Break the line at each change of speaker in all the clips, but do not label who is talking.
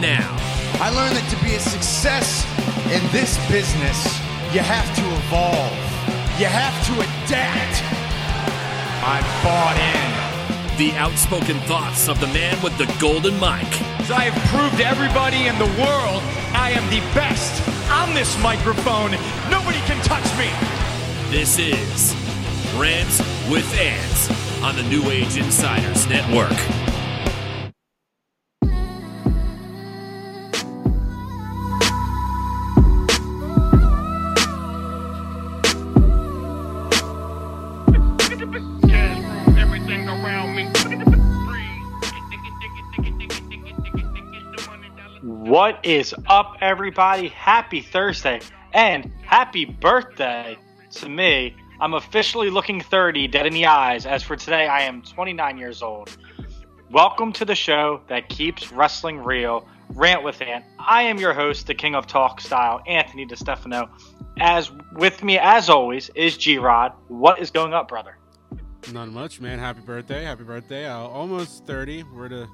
now.
I learned that to be a success in this business, you have to evolve. You have to adapt. I'm bought in.
The outspoken thoughts of the man with the golden mic.
So I have proved to everybody in the world I am the best on this microphone. Nobody can touch me.
This is Rants with Ants on the New Age Insiders Network.
What is up, everybody? Happy Thursday and happy birthday to me. I'm officially looking 30, dead in the eyes. As for today, I am 29 years old. Welcome to the show that keeps wrestling real, Rant with Ant. I am your host, the King of Talk Style, Anthony DeStefano. As with me, as always, is G Rod. What is going up, brother?
Not much, man. Happy birthday! Happy birthday! Uh, almost thirty. We're to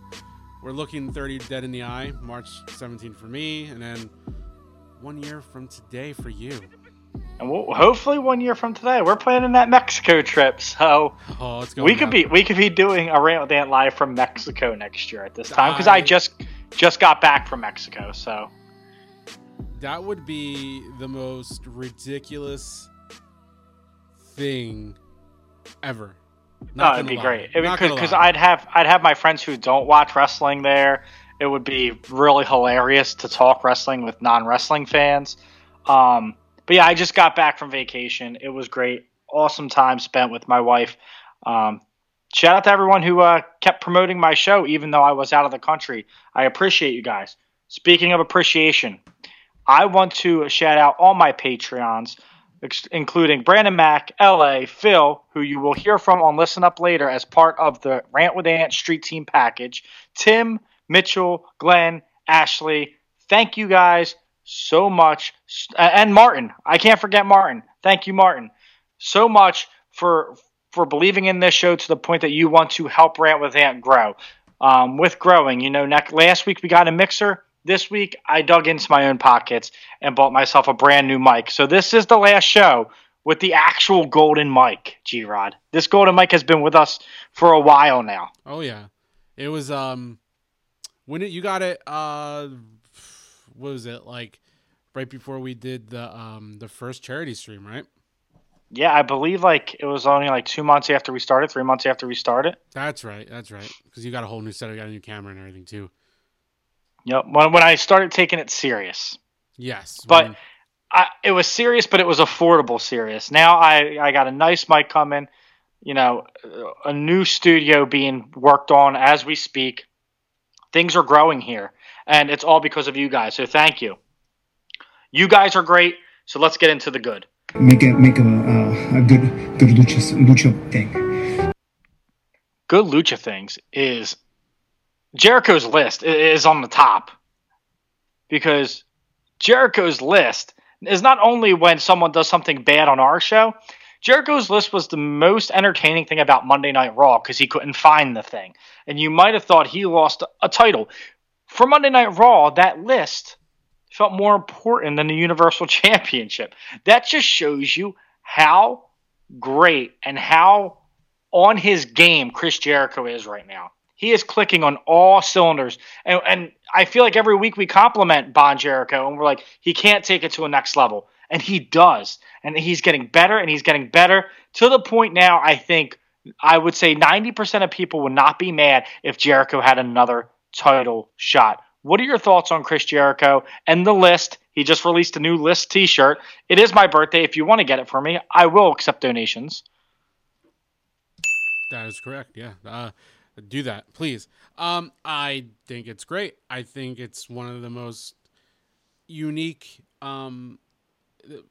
we're looking thirty dead in the eye. March 17 for me, and then one year from today for you.
And we'll, hopefully, one year from today, we're planning that Mexico trip. So
Oh, it's going.
we could be we could be doing a rant with Ant live from Mexico next year at this time because I
I-
just just got back from Mexico. So
That would be the most ridiculous thing ever.
No, it'd be
lie.
great because. I'd have I'd have my friends who don't watch wrestling there. It would be really hilarious to talk wrestling with non wrestling fans. Um, but yeah, I just got back from vacation. It was great, awesome time spent with my wife. Um, shout out to everyone who uh, kept promoting my show, even though I was out of the country. I appreciate you guys. Speaking of appreciation, I want to shout out all my Patreons, including Brandon Mack, LA, Phil, who you will hear from on Listen Up later as part of the Rant with Ant Street Team package, Tim, Mitchell, Glenn, Ashley. Thank you guys so much. And Martin. I can't forget Martin. Thank you, Martin, so much for for believing in this show to the point that you want to help Rant with Ant grow. Um, with growing, you know, next, last week we got a mixer. This week I dug into my own pockets and bought myself a brand new mic. So this is the last show with the actual golden mic, G Rod. This golden mic has been with us for a while now.
Oh yeah, it was um when it, you got it. Uh, what was it like? Right before we did the um the first charity stream, right?
Yeah, I believe like it was only like two months after we started, three months after we started.
That's right. That's right. Because you got a whole new setup, you got a new camera and everything too.
Yep. When when I started taking it serious.
Yes,
But
when-
I, it was serious, but it was affordable serious. Now I, I got a nice mic coming, you know, a new studio being worked on as we speak. Things are growing here, and it's all because of you guys. So thank you. You guys are great. So let's get into the good.
make a make a uh, a good good lucha lucha thing.
Good lucha things is Jericho's list is on the top because Jericho's list is not only when someone does something bad on our show. Jericho's list was the most entertaining thing about Monday Night Raw because he couldn't find the thing, and you might have thought he lost a title for Monday Night Raw. That list felt more important than the Universal Championship. That just shows you how great and how on his game Chris Jericho is right now. He is clicking on all cylinders. And, and I feel like every week we compliment Bon Jericho and we're like, he can't take it to a next level. And he does. And he's getting better and he's getting better to the point now, I think, I would say 90% of people would not be mad if Jericho had another title shot. What are your thoughts on Chris Jericho and the list? He just released a new list t shirt. It is my birthday. If you want to get it for me, I will accept donations.
That is correct. Yeah. Uh, do that, please. Um, I think it's great. I think it's one of the most unique um,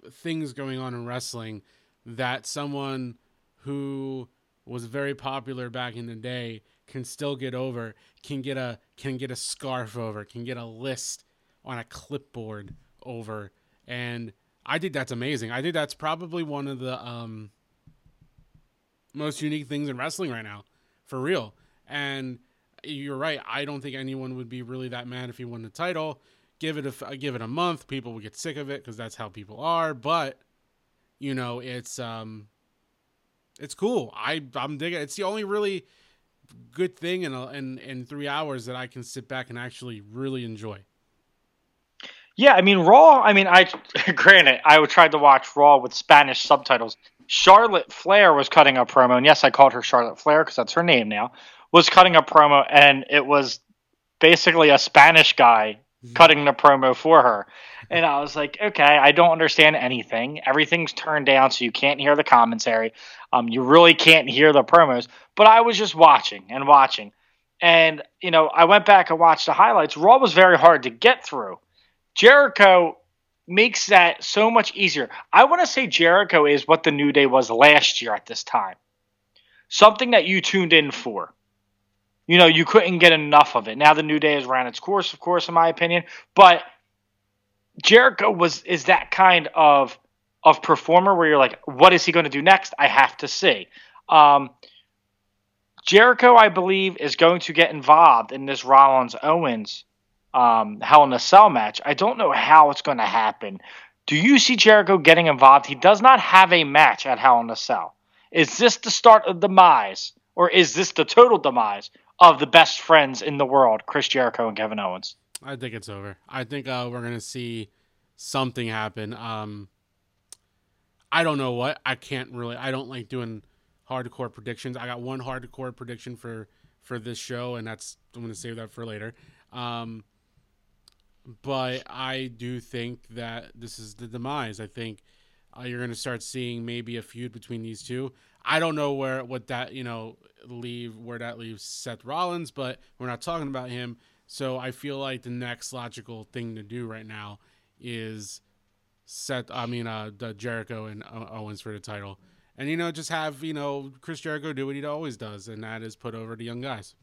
things going on in wrestling that someone who was very popular back in the day can still get over, can get a can get a scarf over, can get a list on a clipboard over, and I think that's amazing. I think that's probably one of the um, most unique things in wrestling right now, for real. And you're right. I don't think anyone would be really that mad if he won the title. Give it a give it a month, people would get sick of it because that's how people are. But you know, it's um, it's cool. I I'm digging. It's the only really good thing in a, in in three hours that I can sit back and actually really enjoy.
Yeah, I mean Raw. I mean, I granted I tried to watch Raw with Spanish subtitles. Charlotte Flair was cutting a promo, and yes, I called her Charlotte Flair because that's her name now. Was cutting a promo, and it was basically a Spanish guy cutting the promo for her. And I was like, okay, I don't understand anything. Everything's turned down, so you can't hear the commentary. Um, you really can't hear the promos. But I was just watching and watching. And, you know, I went back and watched the highlights. Raw was very hard to get through. Jericho makes that so much easier. I want to say Jericho is what the New Day was last year at this time. Something that you tuned in for. You know, you couldn't get enough of it. Now the New Day has ran its course, of course, in my opinion. But Jericho was is that kind of of performer where you're like, what is he going to do next? I have to see. Um, Jericho, I believe, is going to get involved in this Rollins Owens um, Hell in a Cell match. I don't know how it's going to happen. Do you see Jericho getting involved? He does not have a match at Hell in a Cell. Is this the start of demise, or is this the total demise of the best friends in the world, Chris Jericho and Kevin Owens?
I think it's over. I think uh, we're gonna see something happen. Um, I don't know what. I can't really. I don't like doing hardcore predictions. I got one hardcore prediction for for this show, and that's I'm gonna save that for later. Um, but I do think that this is the demise. I think uh, you're to start seeing maybe a feud between these two. I don't know where what that you know leave where that leaves Seth Rollins, but we're not talking about him. So I feel like the next logical thing to do right now is Seth. I mean, uh, the Jericho and Owens for the title, and you know just have you know Chris Jericho do what he always does, and that is put over the young guys.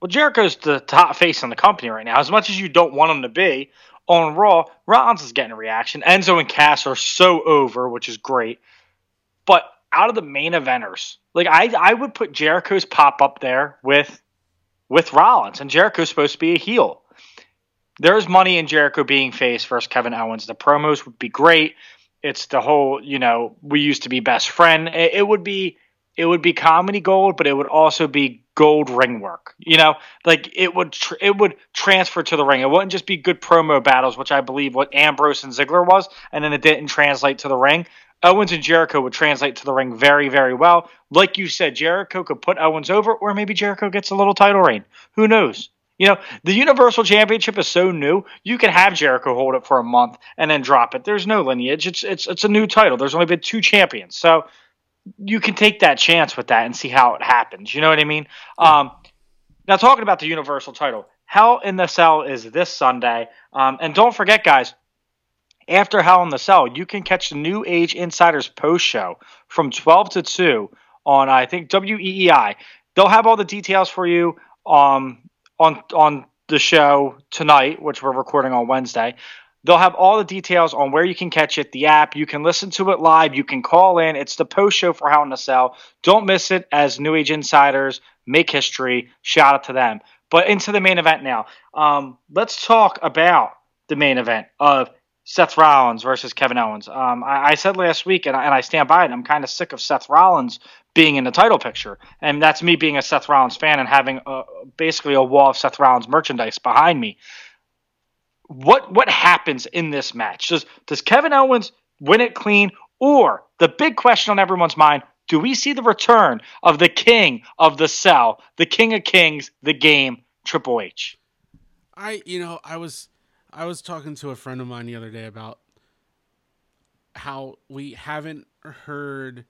Well, Jericho's the top face in the company right now. As much as you don't want him to be on Raw, Rollins is getting a reaction. Enzo and Cass are so over, which is great. But out of the main eventers, like I, I would put Jericho's pop up there with with Rollins, and Jericho's supposed to be a heel. There's money in Jericho being face versus Kevin Owens. The promos would be great. It's the whole, you know, we used to be best friend. It, it would be it would be comedy gold, but it would also be gold ring work. You know, like it would tr- it would transfer to the ring. It wouldn't just be good promo battles, which I believe what Ambrose and Ziggler was, and then it didn't translate to the ring. Owens and Jericho would translate to the ring very, very well. Like you said, Jericho could put Owens over, or maybe Jericho gets a little title reign. Who knows? You know, the Universal Championship is so new. You can have Jericho hold it for a month and then drop it. There's no lineage. It's it's it's a new title. There's only been two champions. So you can take that chance with that and see how it happens. You know what I mean? Um, now, talking about the Universal title, Hell in the Cell is this Sunday. Um, and don't forget, guys, after Hell in the Cell, you can catch the New Age Insiders post show from 12 to 2 on, I think, WEEI. They'll have all the details for you um, on, on the show tonight, which we're recording on Wednesday. They'll have all the details on where you can catch it, the app. You can listen to it live. You can call in. It's the post show for Hell in a Cell. Don't miss it as New Age Insiders make history. Shout out to them. But into the main event now. Um, let's talk about the main event of Seth Rollins versus Kevin Owens. Um, I, I, said last week, and I, and I stand by it, I'm kind of sick of Seth Rollins being in the title picture. And that's me being a Seth Rollins fan and having a, basically a wall of Seth Rollins merchandise behind me what what happens in this match? Does does Kevin Owens win it clean, or the big question on everyone's mind? Do we see the return of the king of the cell, the king of kings, the game, Triple H?
I you know I was I was talking to a friend of mine the other day about how we haven't heard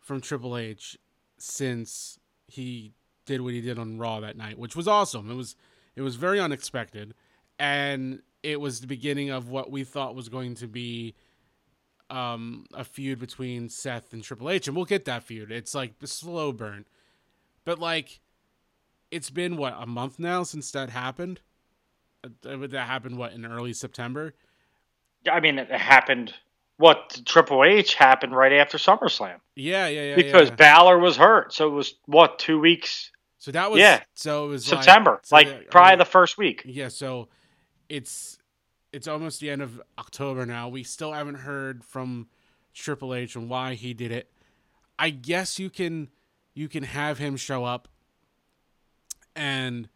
from Triple H since he did what he did on Raw that night, which was awesome. It was it was very unexpected and it was the beginning of what we thought was going to be um, a feud between Seth and Triple H, and we'll get that feud. It's like a slow burn, but like it's been what a month now since that happened. Uh, that happened what in early September.
I mean, it happened. What Triple H happened right after SummerSlam.
Yeah, yeah, yeah.
Because
yeah.
Balor was hurt, so it was what two weeks
So that was
Yeah.
So it was
September,
like, so
like
the-
probably
uh,
the first week.
Yeah, so it's it's almost the end of October now. We still haven't heard from Triple H and why he did it. I guess you can you can have him show up and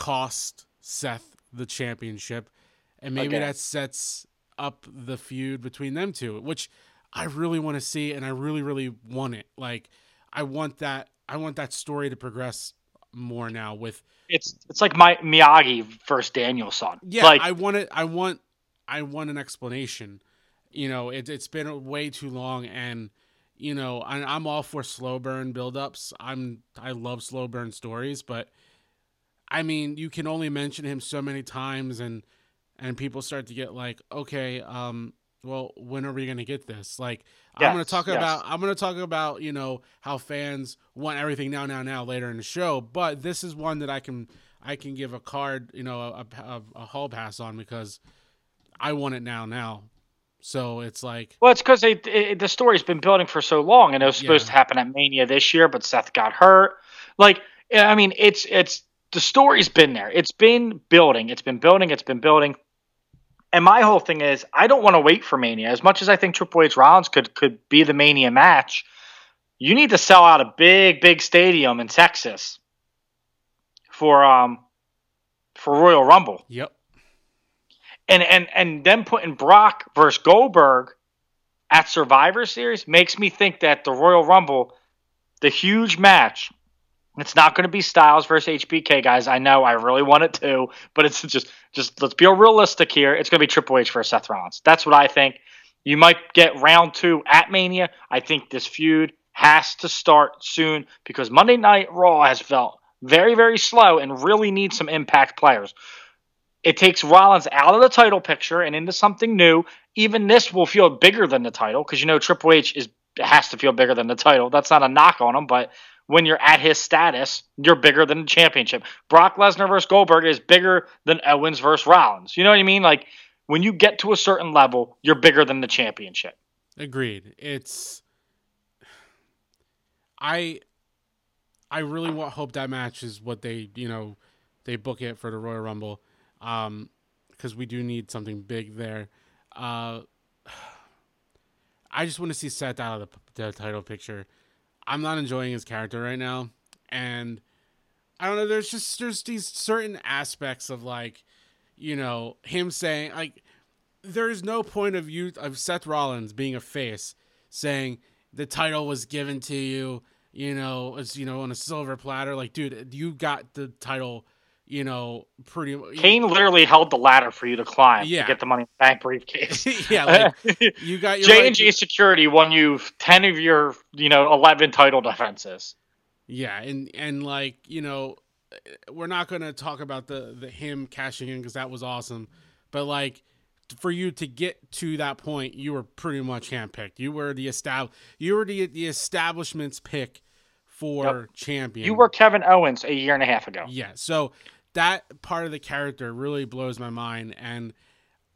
cost Seth the championship and maybe
Again.
that sets up the feud between them two, which I really want to see and I really really want it. Like I want that I want that story to progress more now with
It's it's like my Miyagi versus Danielson.
yeah,
like
I want it. I want. I want an explanation. You know, it, it's been way too long, and you know, I, I'm all for slow burn buildups. I'm. I love slow burn stories, but I mean, you can only mention him so many times, and and people start to get like, okay, um, well, when are we gonna get this? Like, I'm gonna talk
yes.
about. I'm gonna talk about you know how fans want everything now, now, now later in the show, but this is one that I can I can give a card, you know, a, a, a hall pass on because I want it now, now. So it's like,
Well, it's because the story's been building for so long, and it was supposed
Yeah.
to happen at Mania this year, but Seth got hurt. Like, I mean, it's it's the story's been there. It's been building. It's been building. It's been building. And my whole thing is, I don't want to wait for Mania. As much as I think Triple H Rollins could could be the Mania match, you need to sell out a big, big stadium in Texas for um for Royal Rumble
yep,
and and and then putting Brock versus Goldberg at Survivor Series makes me think that the Royal Rumble, the huge match, it's not going to be Styles versus HBK, guys. I know I really want it to, but it's just just let's be realistic here. It's going to be Triple H versus Seth Rollins. That's what I think. You might get round two at Mania. I think this feud has to start soon because Monday Night Raw has felt very, very slow and really needs some impact players. It takes Rollins out of the title picture and into something new. Even this will feel bigger than the title because you know Triple H is has to feel bigger than the title. That's not a knock on him, but when you're at his status, you're bigger than the championship. Brock Lesnar versus Goldberg is bigger than Owens versus Rollins. You know what I mean? Like when you get to a certain level, you're bigger than the championship.
agreed. It's, I, I really want hope that match is what they, you know, they book it for the Royal Rumble, um, because we do need something big there. Uh, I just want to see Seth out of the, the title picture. I'm not enjoying his character right now, and I don't know. There's just there's these certain aspects of like, you know, him saying like, there's no point of you of Seth Rollins being a face saying the title was given to you, you know, as you know on a silver platter. Like, dude, you got the title, you know, pretty.
Kane literally held the ladder for you to climb
Yeah.
to get the money in the bank briefcase.
yeah, like you got your
J and J Security won you ten of your, you know, eleven title defenses.
Yeah, and and like you know, we're not gonna talk about the the him cashing in because that was awesome, but like for you to get to that point, you were pretty much handpicked. You were the estab- you were the the establishment's pick for champion.
You were Kevin Owens a year and a half ago.
Yeah, so that part of the character really blows my mind, and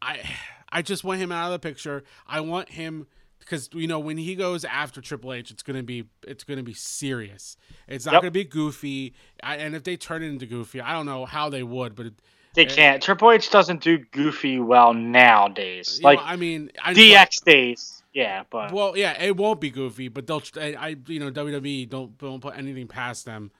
I I just want him out of the picture. I want him because you know when he goes after Triple H, it's gonna be it's gonna be serious. It's not
Yep.
gonna be goofy. I, and if they turn it into goofy, I don't know how they would, but it,
They can't. Triple H doesn't do goofy well nowadays.
you know,
Like
I mean, I,
DX days, yeah, but
Well, yeah, it won't be goofy, but they'll. I, I you know, WWE don't don't put anything past them.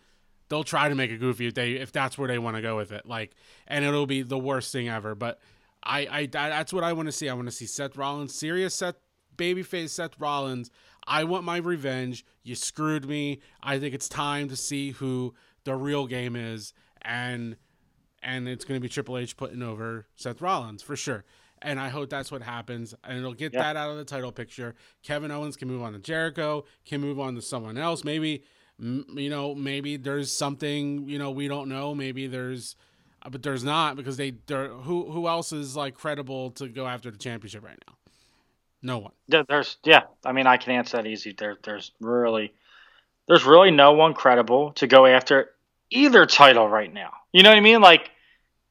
They'll try to make it goofy if they if that's where they want to go with it. Like, and it'll be the worst thing ever. But I, I that's what I want to see. I want to see Seth Rollins, serious Seth, babyface Seth Rollins. I want my revenge. You screwed me. I think it's time to see who the real game is, and and it's going to be Triple H putting over Seth Rollins for sure. And I hope that's what happens, and it'll get
Yeah.
that out of the title picture. Kevin Owens can move on to Jericho, can move on to someone else. Maybe, m- you know, maybe there's something you know we don't know. Maybe there's, uh, but there's not because they who who else is like credible to go after the championship right now? No one.
there- there's yeah. I mean, I can answer that easy. There, there's really, there's really no one credible to go after either title right now. You know what I mean? Like,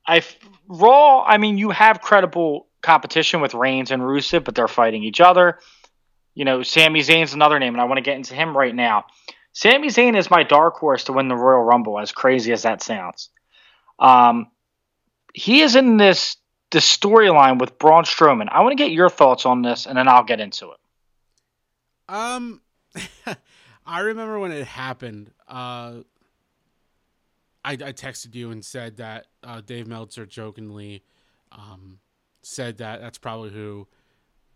I Raw. I mean, you have credible competition with Reigns and Rusev, but they're fighting each other. You know, Sami Zayn's another name, and I want to get into him right now. Sami Zayn is my dark horse to win the Royal Rumble, as crazy as that sounds. Um, he is in this this storyline with Braun Strowman. I want to get your thoughts on this, and then I'll get into it.
Um, I remember when it happened. Uh, I, I texted you and said that uh, Dave Meltzer jokingly um, said that that's probably who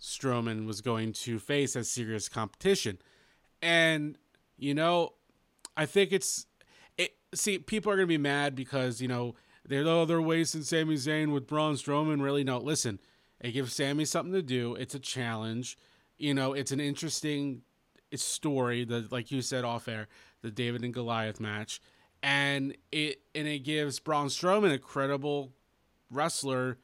Strowman was going to face as serious competition. And, you know, I think it's. It, see, people are going to be mad because, you know, they're, oh, they're wasting Sami Zayn with Braun Strowman. Really, no. Listen, it gives Sami something to do. It's a challenge. You know, it's an interesting story. The like you said off air, the David and Goliath match, and it and it gives Braun Strowman a credible wrestler,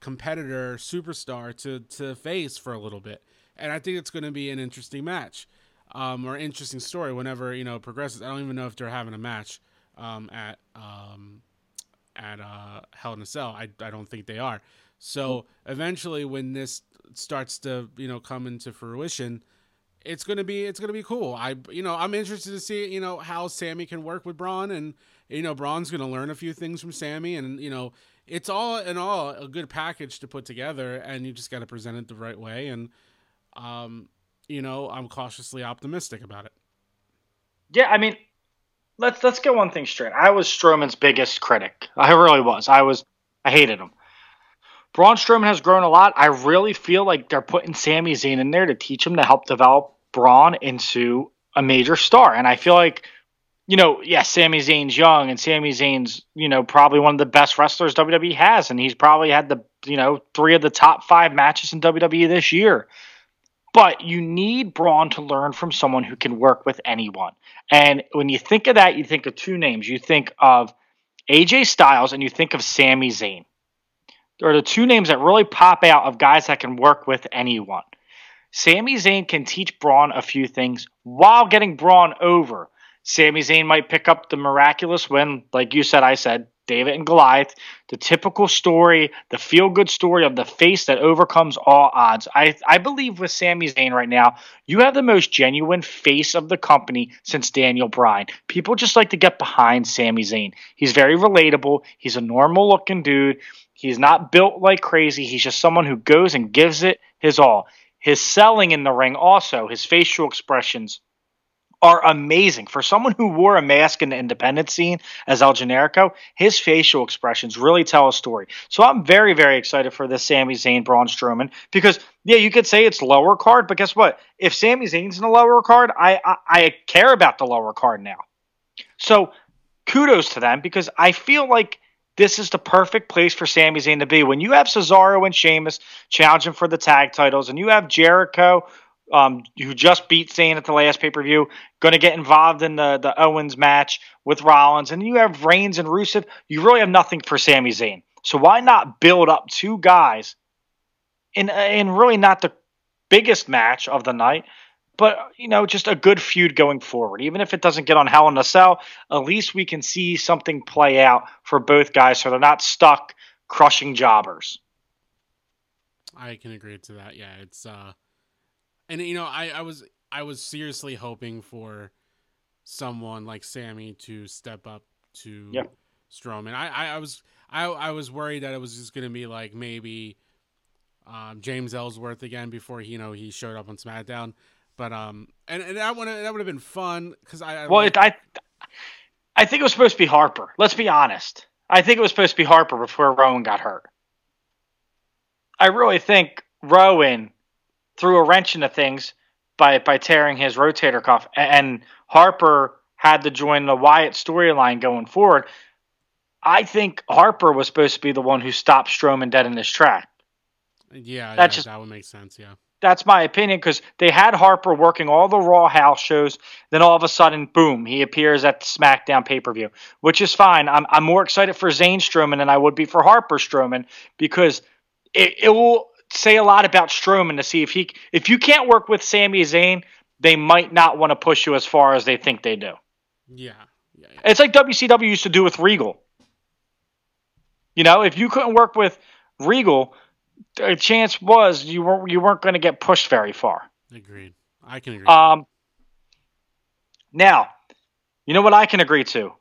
competitor, superstar to to face for a little bit. And I think it's going to be an interesting match, um, or interesting story whenever you know progresses. I don't even know if they're having a match um, at um, at uh, Hell in a Cell. I I don't think they are. So eventually, when this starts to you know come into fruition, it's gonna be it's gonna be cool. I you know I'm interested to see you know how Sami can work with Braun, and you know Braun's gonna learn a few things from Sami, and you know it's all in all a good package to put together, and you just got to present it the right way, and um you know I'm cautiously optimistic about it.
Yeah, I mean, let's let's get one thing straight. I was Strowman's biggest critic. I really was. I was. I hated him. Braun Strowman has grown a lot. I really feel like they're putting Sami Zayn in there to teach him to help develop Braun into a major star. And I feel like, you know, yes, yeah, Sami Zayn's young and Sami Zayn's, you know, probably one of the best wrestlers WWE has. And he's probably had the, you know, three of the top five matches in WWE this year. But you need Braun to learn from someone who can work with anyone. And when you think of that, you think of two names. You think of AJ Styles and you think of Sami Zayn are the two names that really pop out of guys that can work with anyone. Sami Zayn can teach Braun a few things while getting Braun over. Sami Zayn might pick up the miraculous win, like you said, I said, David and Goliath, the typical story, the feel good story of the face that overcomes all odds. I, I believe with Sami Zayn right now, you have the most genuine face of the company since Daniel Bryan. People just like to get behind Sami Zayn. He's very relatable, he's a normal looking dude. He's not built like crazy. He's just someone who goes and gives it his all. His selling in the ring, also, his facial expressions are amazing. For someone who wore a mask in the independent scene as El Generico, his facial expressions really tell a story. So I'm very, very excited for this Sami Zayn Braun Strowman because, yeah, you could say it's lower card, but guess what? If Sami Zayn's in the lower card, I, I, I care about the lower card now. So kudos to them because I feel like this is the perfect place for Sami Zayn to be. When you have Cesaro and Sheamus challenging for the tag titles, and you have Jericho, um, who just beat Zayn at the last pay per view, going to get involved in the, the Owens match with Rollins, and you have Reigns and Rusev, you really have nothing for Sami Zayn. So why not build up two guys in, in really not the biggest match of the night, but you know, just a good feud going forward. Even if it doesn't get on Hell in a Cell, at least we can see something play out for both guys, so they're not stuck crushing jobbers.
I can agree to that. Yeah, it's uh, and you know, I I was I was seriously hoping for someone like Sami to step up to
yeah.
Strowman. I, I I was I I was worried that it was just gonna be like maybe. Um, James Ellsworth again before he, you know he showed up on SmackDown, but um, and, and that would that would have been fun because I, I
well, it, I I think it was supposed to be Harper. Let's be honest. I think it was supposed to be Harper before Rowan got hurt. I really think Rowan threw a wrench into things by by tearing his rotator cuff, and Harper had to join the Wyatt storyline going forward. I think Harper was supposed to be the one who stopped Strowman dead in his track.
Yeah, that just that would make sense. Yeah,
that's my opinion because they had Harper working all the Raw house shows. Then all of a sudden, boom, he appears at the SmackDown pay per view, which is fine. I'm, I'm more excited for Zayn Strowman than I would be for Harper Strowman because it, it will say a lot about Strowman to see if he if you can't work with Sami Zayn, they might not want to push you as far as they think they do.
Yeah. yeah, yeah.
It's like WCW used to do with Regal. You know, if you couldn't work with Regal, a chance was you weren't you weren't going to get pushed very far.
Agreed. I can agree.
Um, Now, you know what I can agree to?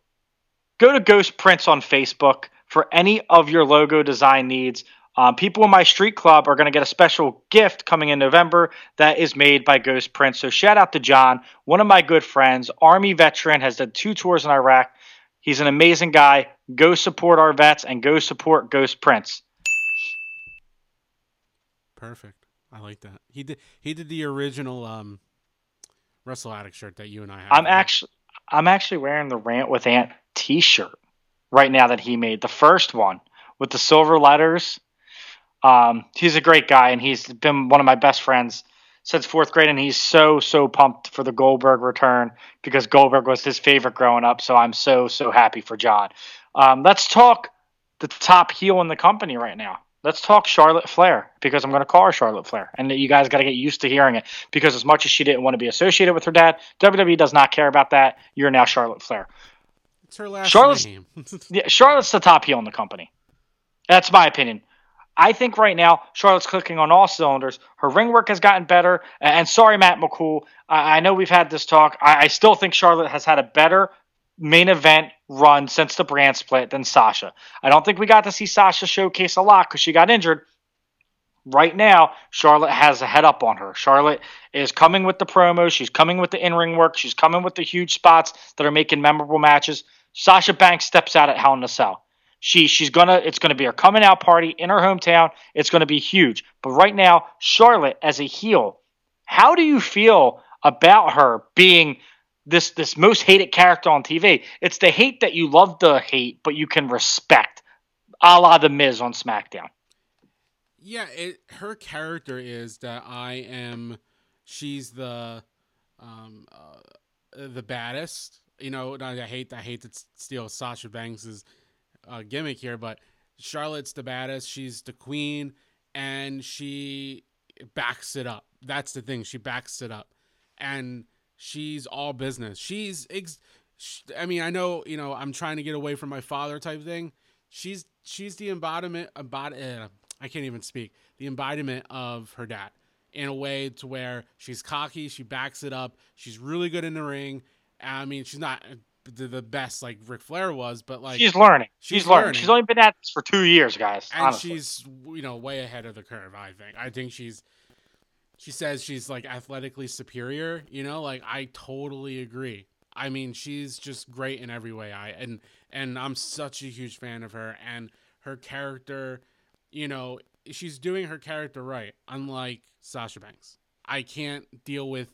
Go to Ghost Prints on Facebook for any of your logo design needs. Um, people in my street club are going to get a special gift coming in November that is made by Ghost Prints. So shout out to John, one of my good friends, Army veteran, has done two tours in Iraq. He's an amazing guy. Go support our vets and go support Ghost Prints.
Perfect. I like that. He did. He did the original um, Wrestle Addict shirt that you and I have.
I'm actually I'm actually wearing the Rant with Ant T-shirt right now that he made, the first one with the silver letters. Um, he's a great guy, and he's been one of my best friends since fourth grade, and he's so so pumped for the Goldberg return because Goldberg was his favorite growing up. So I'm so so happy for John. Um, let's talk the top heel in the company right now. Let's talk Charlotte Flair because I'm going to call her Charlotte Flair, and you guys got to get used to hearing it because as much as she didn't want to be associated with her dad, WWE does not care about that. You're now Charlotte Flair.
It's her last
Charlotte's-
name.
Yeah, Charlotte's the top heel in the company. That's my opinion. I think right now Charlotte's clicking on all cylinders. Her ring work has gotten better. And sorry, Matt McCool, I, I know we've had this talk. I, I still think Charlotte has had a better main event run since the brand split than Sasha. I don't think we got to see Sasha showcase a lot because she got injured. Right now, Charlotte has a head up on her. Charlotte is coming with the promos. She's coming with the in ring work. She's coming with the huge spots that are making memorable matches. Sasha Banks steps out at Hell in a Cell. She she's gonna it's gonna be her coming out party in her hometown. It's gonna be huge. But right now, Charlotte as a heel, how do you feel about her being this this most hated character on TV? It's the hate that you love to hate, but you can respect, a la the Miz on SmackDown.
Yeah, it, her character is that I am. She's the, um, uh, the baddest. You know, I hate I hate to steal Sasha Banks's uh, gimmick here, but Charlotte's the baddest. She's the queen, and she backs it up. That's the thing. She backs it up, and she's all business. She's, ex- I mean, I know, you know, I'm trying to get away from my father type thing. She's she's the embodiment about uh, I can't even speak. The embodiment of her dad in a way to where she's cocky, she backs it up, she's really good in the ring. I mean, she's not the, the best like Ric Flair was, but like
she's learning. She's,
she's
learning.
learning.
She's only been at this for two years, guys.
and
honestly.
she's you know way ahead of the curve. I think. I think she's. She says she's like athletically superior. You know, like I totally agree. I mean, she's just great in every way. I and and I'm such a huge fan of her and her character. You know, she's doing her character right. Unlike Sasha Banks, I can't deal with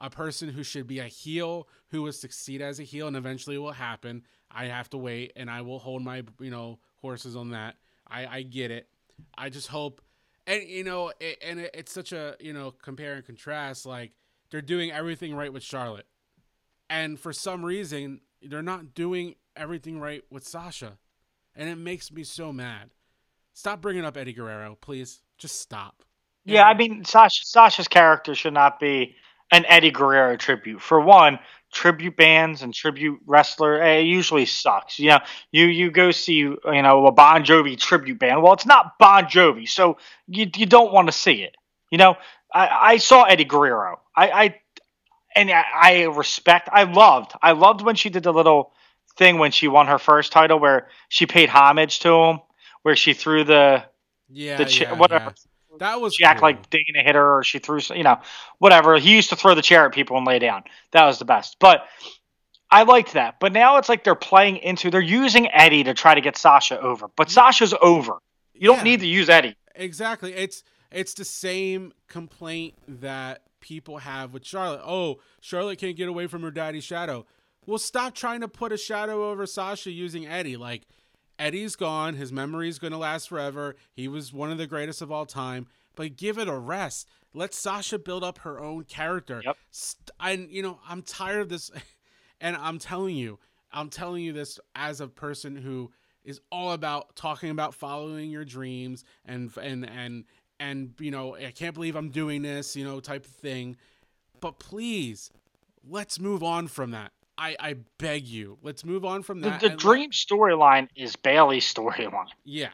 a person who should be a heel who will succeed as a heel and eventually will happen. I have to wait and I will hold my you know horses on that. I I get it. I just hope and you know it, and it, it's such a you know compare and contrast like they're doing everything right with Charlotte. And for some reason they're not doing everything right with Sasha. And it makes me so mad. Stop bringing up Eddie Guerrero, please. Just stop.
Yeah. I mean, Sasha, Sasha's character should not be an Eddie Guerrero tribute. For one, tribute bands and tribute wrestler eh, it usually sucks. You know, you you go see you know a Bon Jovi tribute band. Well, it's not Bon Jovi, so you you don't want to see it. You know, I, I saw Eddie Guerrero. I, I and I, I respect. I loved. I loved when she did the little thing when she won her first title where she paid homage to him, where she threw the
yeah,
the
yeah,
whatever.
yeah. That was
act
cool.
like Dana hit her, or she threw, you know, whatever. He used to throw the chair at people and lay down. That was the best. But I liked that. But now it's like they're playing into, they're using Eddie to try to get Sasha over. But Sasha's over. You don't
Yeah.
need to use Eddie.
Exactly. It's it's the same complaint that people have with Charlotte. Oh, Charlotte can't get away from her daddy's shadow. Well, stop trying to put a shadow over Sasha using Eddie. Like Eddie's gone, his memory is going to last forever. He was one of the greatest of all time, but give it a rest. Let Sasha build up her own character.
Yep.
And you know, I'm tired of this and I'm telling you, I'm telling you this as a person who is all about talking about following your dreams and and and and you know I can't believe I'm doing this you know type of thing but please let's move on from that I I beg you let's move on from
The,
that
the
let-
dream storyline is Bayley's storyline.
yeah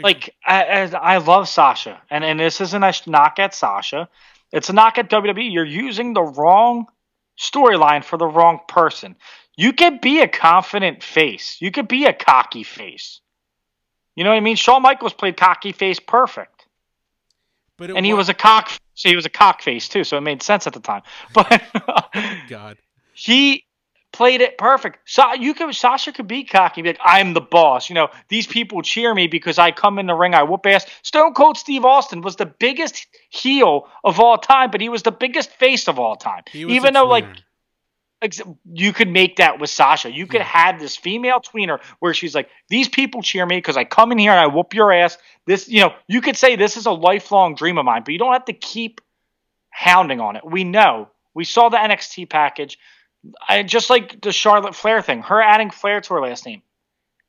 Like, I, I love Sasha. And, and this isn't a knock at Sasha, it's a knock at WWE. You're using the wrong storyline for the wrong person. You could be a confident face. You could be a cocky face. You know what I mean? Shawn Michaels played cocky face perfect.
But
And he
wa-
was a cock so he was a cock face too, so it made sense at the time. But
God.
he played it perfect. So you could Sasha could be cocky, be like, I'm the boss. You know, these people cheer me because I come in the ring, I whoop ass. Stone Cold Steve Austin was the biggest heel of all time, but he was the biggest face of all time. Even though like
tweener.
you could make that with Sasha. You could have this female tweener where she's like, "These people cheer me because I come in here and I whoop your ass." This, you know, you could say this is a lifelong dream of mine, but you don't have to keep hounding on it. We know. We saw the NXT package. I just like the Charlotte Flair thing. Her adding Flair to her last name.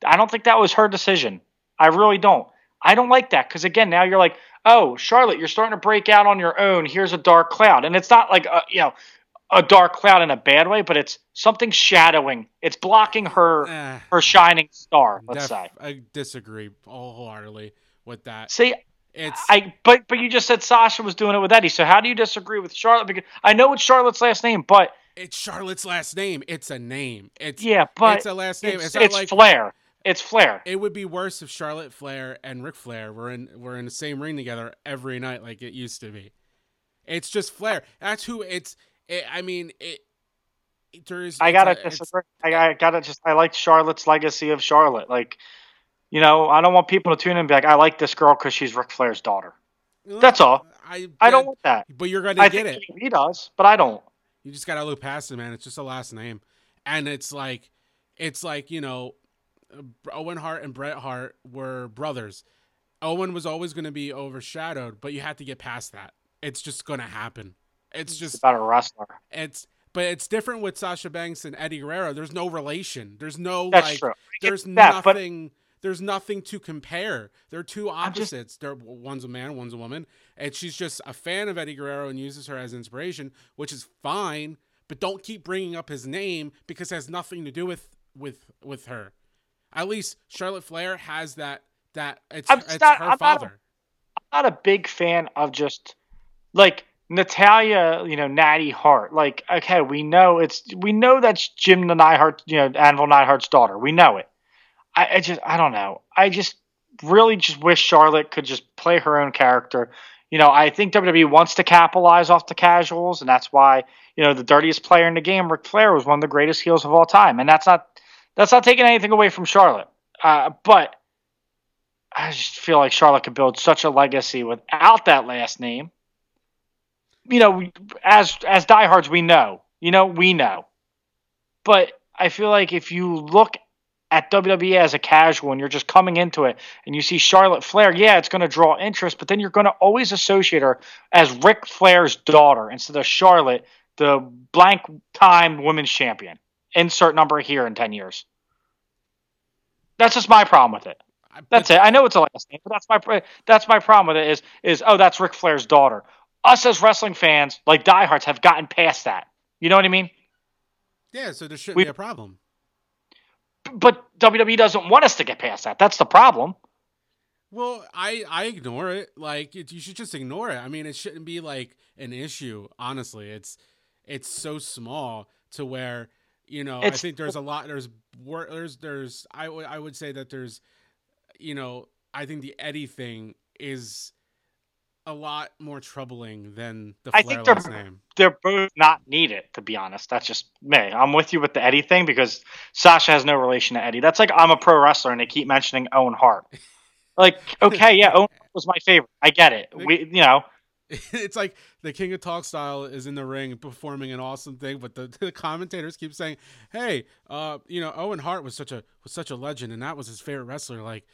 I don't think that was her decision. I really don't. I don't like that because again, now you're like, oh, Charlotte, you're starting to break out on your own. Here's a dark cloud, and it's not like a, you know a dark cloud in a bad way, but it's something shadowing. It's blocking her
Eh,
her shining star. Let's
def-
say.
I disagree wholeheartedly with that.
See,
It's
I but but you just said Sasha was doing it with Eddie. So how do you disagree with Charlotte? Because I know it's Charlotte's last name, but
it's Charlotte's last name. It's a name. It's
yeah, but
it's a last name.
It's,
It's,
it's
like
Flair. It's Flair.
it would be worse if Charlotte Flair and Ric Flair were in were in the same ring together every night like it used to be. It's just Flair. That's who it's. It, I mean, it. it- There's.
I gotta
a-
disagree. I, I gotta just. I like Charlotte's legacy of Charlotte. Like, you know, I don't want people to tune in and be like, I like this girl because she's Ric Flair's daughter. That's all.
I
I don't want that.
But you're gonna
I
get
think
it.
he does, but I don't.
You just gotta look past it, man. It's just a last name, and it's like, it's like you know, Owen Hart and Bret Hart were brothers. Owen was always gonna be overshadowed, but you had to get past that. It's just gonna happen. It's
It's
just
about a wrestler.
it's but it's different with Sasha Banks and Eddie Guerrero. There's no relation. There's no
That's
like
true.
There's
that, but-
nothing there's nothing to compare. They're two
I'm just-
opposites. They're one's a man, one's a woman. And she's just a fan of Eddie Guerrero and uses her as inspiration, which is fine, but don't keep bringing up his name because it has nothing to do with with with her. At least Charlotte Flair has that that it's, it's
not-
her
I'm not a-
father.
I'm not a big fan of just like Natalya, you know, Nattie Hart. Like, okay, we know it's we know that's Jim the Neidhart, you know, Anvil Neidhart's daughter. We know it. I, I just I don't know. I just really just wish Charlotte could just play her own character. You know, I think WWE wants to capitalize off the casuals, and that's why you know the dirtiest player in the game, Ric Flair, was one of the greatest heels of all time, and that's not that's not taking anything away from Charlotte. Uh, but I just feel like Charlotte could build such a legacy without that last name. You know, as as diehards, we know. You know, we know. But I feel like if you look at WWE as a casual and you're just coming into it and you see Charlotte Flair, yeah, it's going to draw interest, but then you're going to always associate her as Ric Flair's daughter instead of Charlotte, the blank time women's champion. Insert number here in 10 years. That's just my problem with it. That's it. I know it's a last name, but that's my that's my problem with it. Is is oh that's Ric Flair's daughter. Us as wrestling fans, like diehards, have gotten past that. You know what I mean?
Yeah, so there shouldn't
we-
be a problem.
But WWE doesn't want us to get past that. That's the problem.
Well, I I ignore it. Like it, you should just ignore it. I mean, it shouldn't be like an issue. Honestly, it's it's so small to where you know. I think there's a lot. There's there's there's I would I would say that there's you know I think the Eddie thing is a lot more troubling than the
I
Flair
think they're-
name.
They're both not needed, to be honest. That's just me. I'm with you with the Eddie thing because Sasha has no relation to Eddie. That's like I'm a pro wrestler and they keep mentioning Owen Hart. Like, okay, yeah, Owen Hart was my favorite. I get it. We, you know,
it's like the King of Talk style is in the ring performing an awesome thing, but the, the commentators keep saying, "Hey, uh, you know, Owen Hart was such a was such a legend, and that was his favorite wrestler." Like,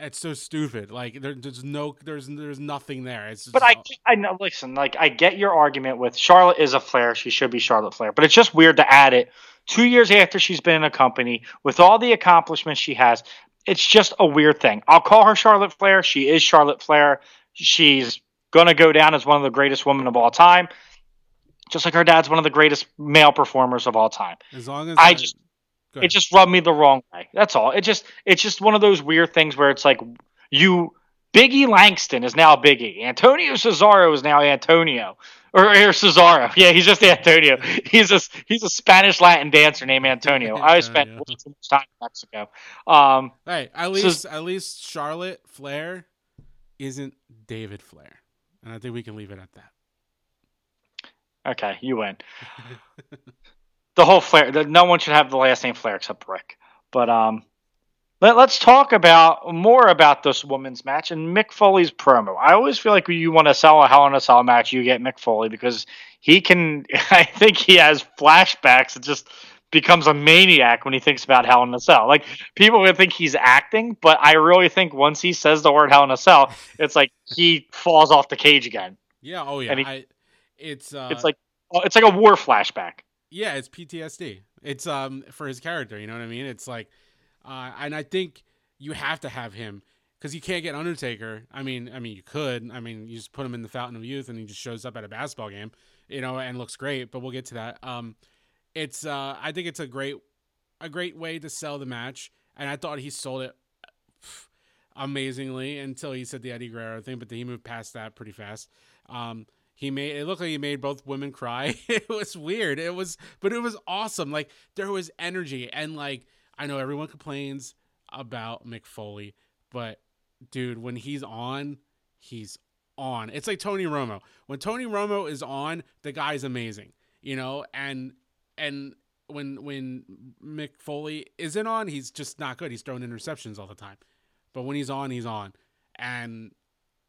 it's so stupid. Like, there, there's no, there's there's nothing there. It's just,
But I, I know. Listen, like I get your argument with Charlotte is a Flair. She should be Charlotte Flair. But it's just weird to add it two years after she's been in a company with all the accomplishments she has. It's just a weird thing. I'll call her Charlotte Flair. She is Charlotte Flair. She's gonna go down as one of the greatest women of all time. Just like her dad's one of the greatest male performers of all time.
as long as
I just
Go
it just rubbed me the wrong way. That's all. It just it's just one of those weird things where it's like you Biggie Langston is now Biggie. Antonio Cesaro is now Antonio. Or, or Cesaro. Yeah, he's just Antonio. He's a he's a Spanish Latin dancer named Antonio. I spent way too much time in Mexico. Um,
Hey, at least at least Charlotte Flair isn't David Flair, and I think we can leave it at that.
okay, you win. the whole Flair. The, no one should have the last name Flair except Ric. But um, let, us talk about more about this women's match and Mick Foley's promo. I always feel like when you want to sell a Hell in a Cell match, you get Mick Foley because he can. I think he has flashbacks. It just becomes a maniac when he thinks about Hell in a Cell. Like people would think he's acting, but I really think once he says the word Hell in a Cell, it's like he falls off the cage again.
Yeah. Oh yeah.
And he-
I, it's uh,
It's like it's like a war flashback.
Yeah, it's PTSD. It's um for his character. You know what I mean? It's like, uh, and I think you have to have him because you can't get Undertaker. I mean, I mean you could. I mean, you just put him in the Fountain of Youth and he just shows up at a basketball game, you know, and looks great. But we'll get to that. Um, it's uh, I think it's a great, a great way to sell the match, and I thought he sold it amazingly until he said the Eddie Guerrero thing, but he moved past that pretty fast. Um, he made it looked like he made both women cry. it was weird. It was, but it was awesome. Like there was energy, and like I know everyone complains about Mick Foley, but dude, when he's on, he's on. It's like Tony Romo. When Tony Romo is on, the guy's amazing, you know, and and when when Mick Foley isn't on, he's just not good. He's throwing interceptions all the time. But when he's on, he's on. And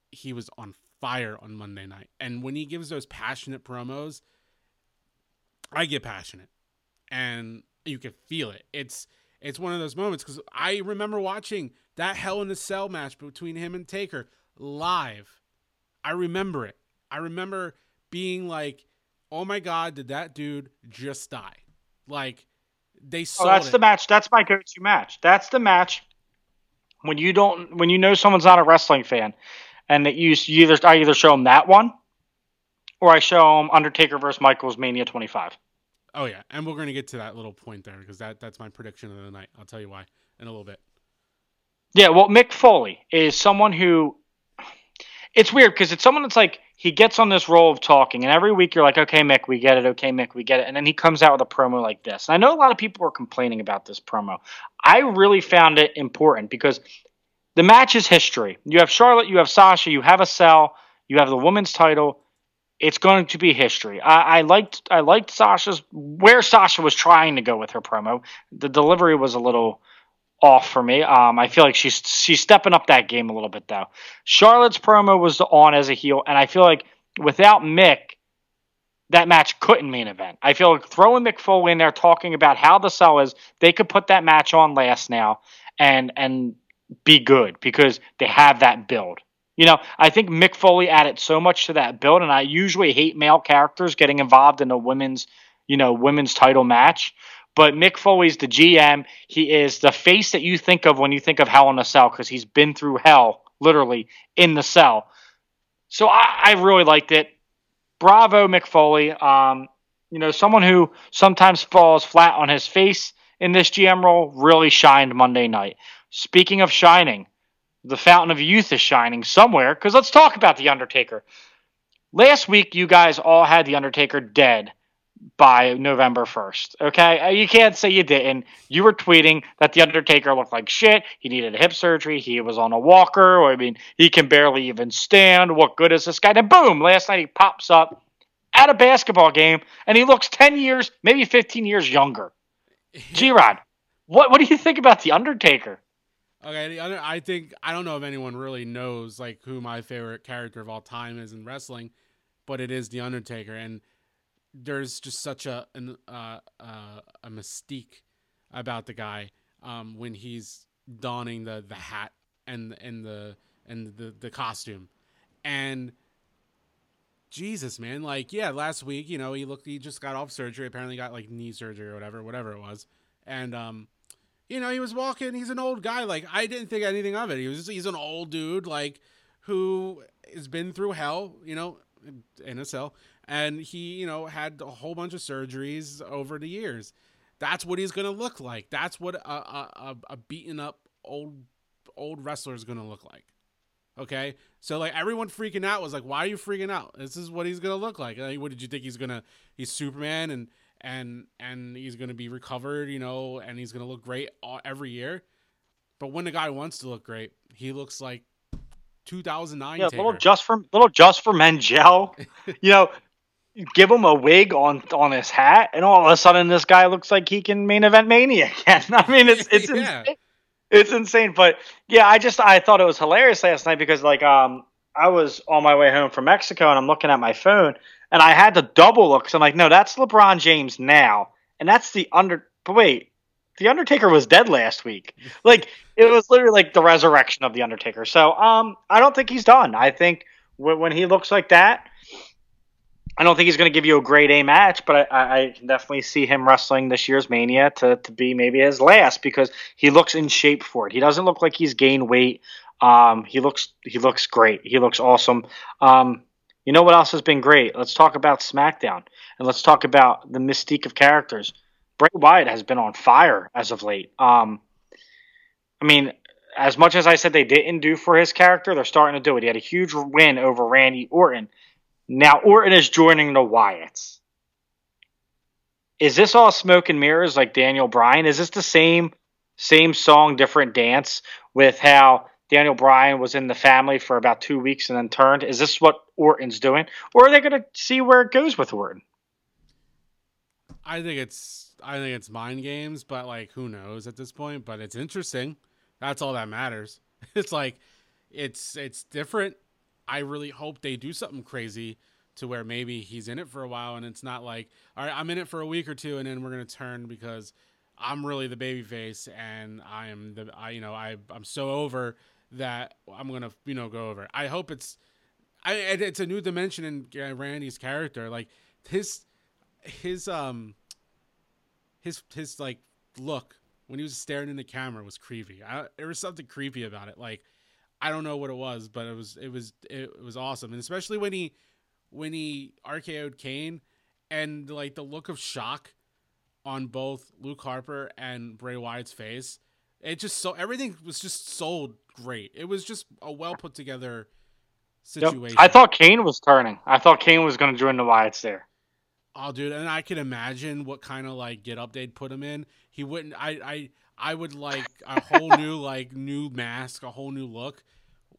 he was on fire on Monday night. And when he gives those passionate promos, I get passionate. And you can feel it. It's it's one of those moments because I remember watching that Hell in a Cell match between him and Taker live. I remember it. I remember being like, "Oh my god, did that dude just die?" Like they
Oh, that's
it.
the match. That's my go-to match. That's the match when you don't when you know someone's not a wrestling fan, and that you, you either I either show them that one, or I show them Undertaker versus Michaels Mania 25.
Oh yeah, and we're gonna get to that little point there because that that's my prediction of the night. I'll tell you why in a little bit.
Yeah, well, Mick Foley is someone who. It's weird because it's someone that's like he gets on this role of talking, and every week you're like, okay, Mick, we get it. Okay, Mick, we get it. And then he comes out with a promo like this. And I know a lot of people were complaining about this promo. I really found it important because the match is history. You have Charlotte, you have Sasha, you have a cell, you have the women's title. It's going to be history. I, I liked I liked Sasha's where Sasha was trying to go with her promo. The delivery was a little off for me. Um, I feel like she's she's stepping up that game a little bit though. Charlotte's promo was on as a heel, and I feel like without Mick, that match couldn't main event. I feel like throwing Mick Foley in there talking about how the cell is, they could put that match on last now and and be good because they have that build. You know, I think Mick Foley added so much to that build, and I usually hate male characters getting involved in a women's, you know, women's title match. But Mick Foley's the GM. He is the face that you think of when you think of Hell in a Cell because he's been through hell, literally, in the cell. So I, I really liked it. Bravo, Mick Foley. Um, you know, someone who sometimes falls flat on his face in this GM role really shined Monday night. Speaking of shining, the fountain of youth is shining somewhere because let's talk about The Undertaker. Last week, you guys all had The Undertaker dead by November 1st. Okay? Uh, You can't say you didn't. You were tweeting that The Undertaker looked like shit. He needed hip surgery. He was on a walker. I mean, he can barely even stand. What good is this guy? And boom, last night he pops up at a basketball game and he looks 10 years, maybe 15 years younger. G Rod, what, what do you think about The Undertaker?
Okay, the other I think I don't know if anyone really knows like who my favorite character of all time is in wrestling, but it is the Undertaker, and there's just such a an, uh, uh, a mystique about the guy um, when he's donning the the hat and and the and the the costume, and Jesus, man, like yeah, last week you know he looked he just got off surgery, apparently got like knee surgery or whatever, whatever it was, and um you know, he was walking. He's an old guy. Like I didn't think anything of it. He was he's an old dude, like who has been through hell. You know, in a cell, and he you know had a whole bunch of surgeries over the years. That's what he's gonna look like. That's what a a, a, a beaten up old old wrestler is gonna look like. Okay, so like everyone freaking out was like, "Why are you freaking out? This is what he's gonna look like." Like, what did you think he's gonna? He's Superman and and and he's gonna be recovered, you know, and he's gonna look great all, every year. But when a guy wants to look great, he looks like 2009.
Yeah, little just for little just for men gel. you know, give him a wig on on his hat, and all of a sudden this guy looks like he can main event Mania again. I mean, it's it's
Yeah.
insane. it's insane. But yeah, I just I thought it was hilarious last night because like um I was on my way home from Mexico and I'm looking at my phone and I had to double look because I'm like, no, that's LeBron James now, and that's the under. But wait. The Undertaker was dead last week. Like it was literally like the resurrection of the Undertaker. So um, I don't think he's done. I think when, when he looks like that, I don't think he's going to give you a grade A match, but I, I, I can definitely see him wrestling this year's Mania to, to be maybe his last because he looks in shape for it. He doesn't look like he's gained weight. Um, he looks he looks great. He looks awesome. Um, you know what else has been great? Let's talk about SmackDown and let's talk about the mystique of characters. Bray Wyatt has been on fire as of late. Um, I mean, as much as I said they didn't do for his character, they're starting to do it. He had a huge win over Randy Orton. Now Orton is joining the Wyatts. Is this all smoke and mirrors like Daniel Bryan? Is this the same same song, different dance with how Daniel Bryan was in the family for about two weeks and then turned? Is this what Orton's doing? Or are they gonna see where it goes with Orton?
I think it's I think it's mind games, but like who knows at this point? But it's interesting. That's all that matters. It's like it's it's different. I really hope they do something crazy to where maybe he's in it for a while and it's not like all right, I'm in it for a week or two and then we're gonna turn because I'm really the baby face and I am the I you know I I'm so over that I'm gonna you know go over. I hope it's I it's a new dimension in uh, Randy's character. Like his his um his his like look when he was staring in the camera was creepy. I, there was something creepy about it. Like I don't know what it was, but it was it was it was awesome, and especially when he when he RKO'd Kane and like the look of shock on both Luke Harper and Bray Wyatt's face. It just so everything was just sold great. It was just a well put together
Yep.
situation.
I thought Kane was turning. I thought Kane was gonna join the Wyatts there.
Oh, dude, and I can imagine what kind of like get up they'd put him in. He wouldn't. I I I would like a whole new like new mask, a whole new look.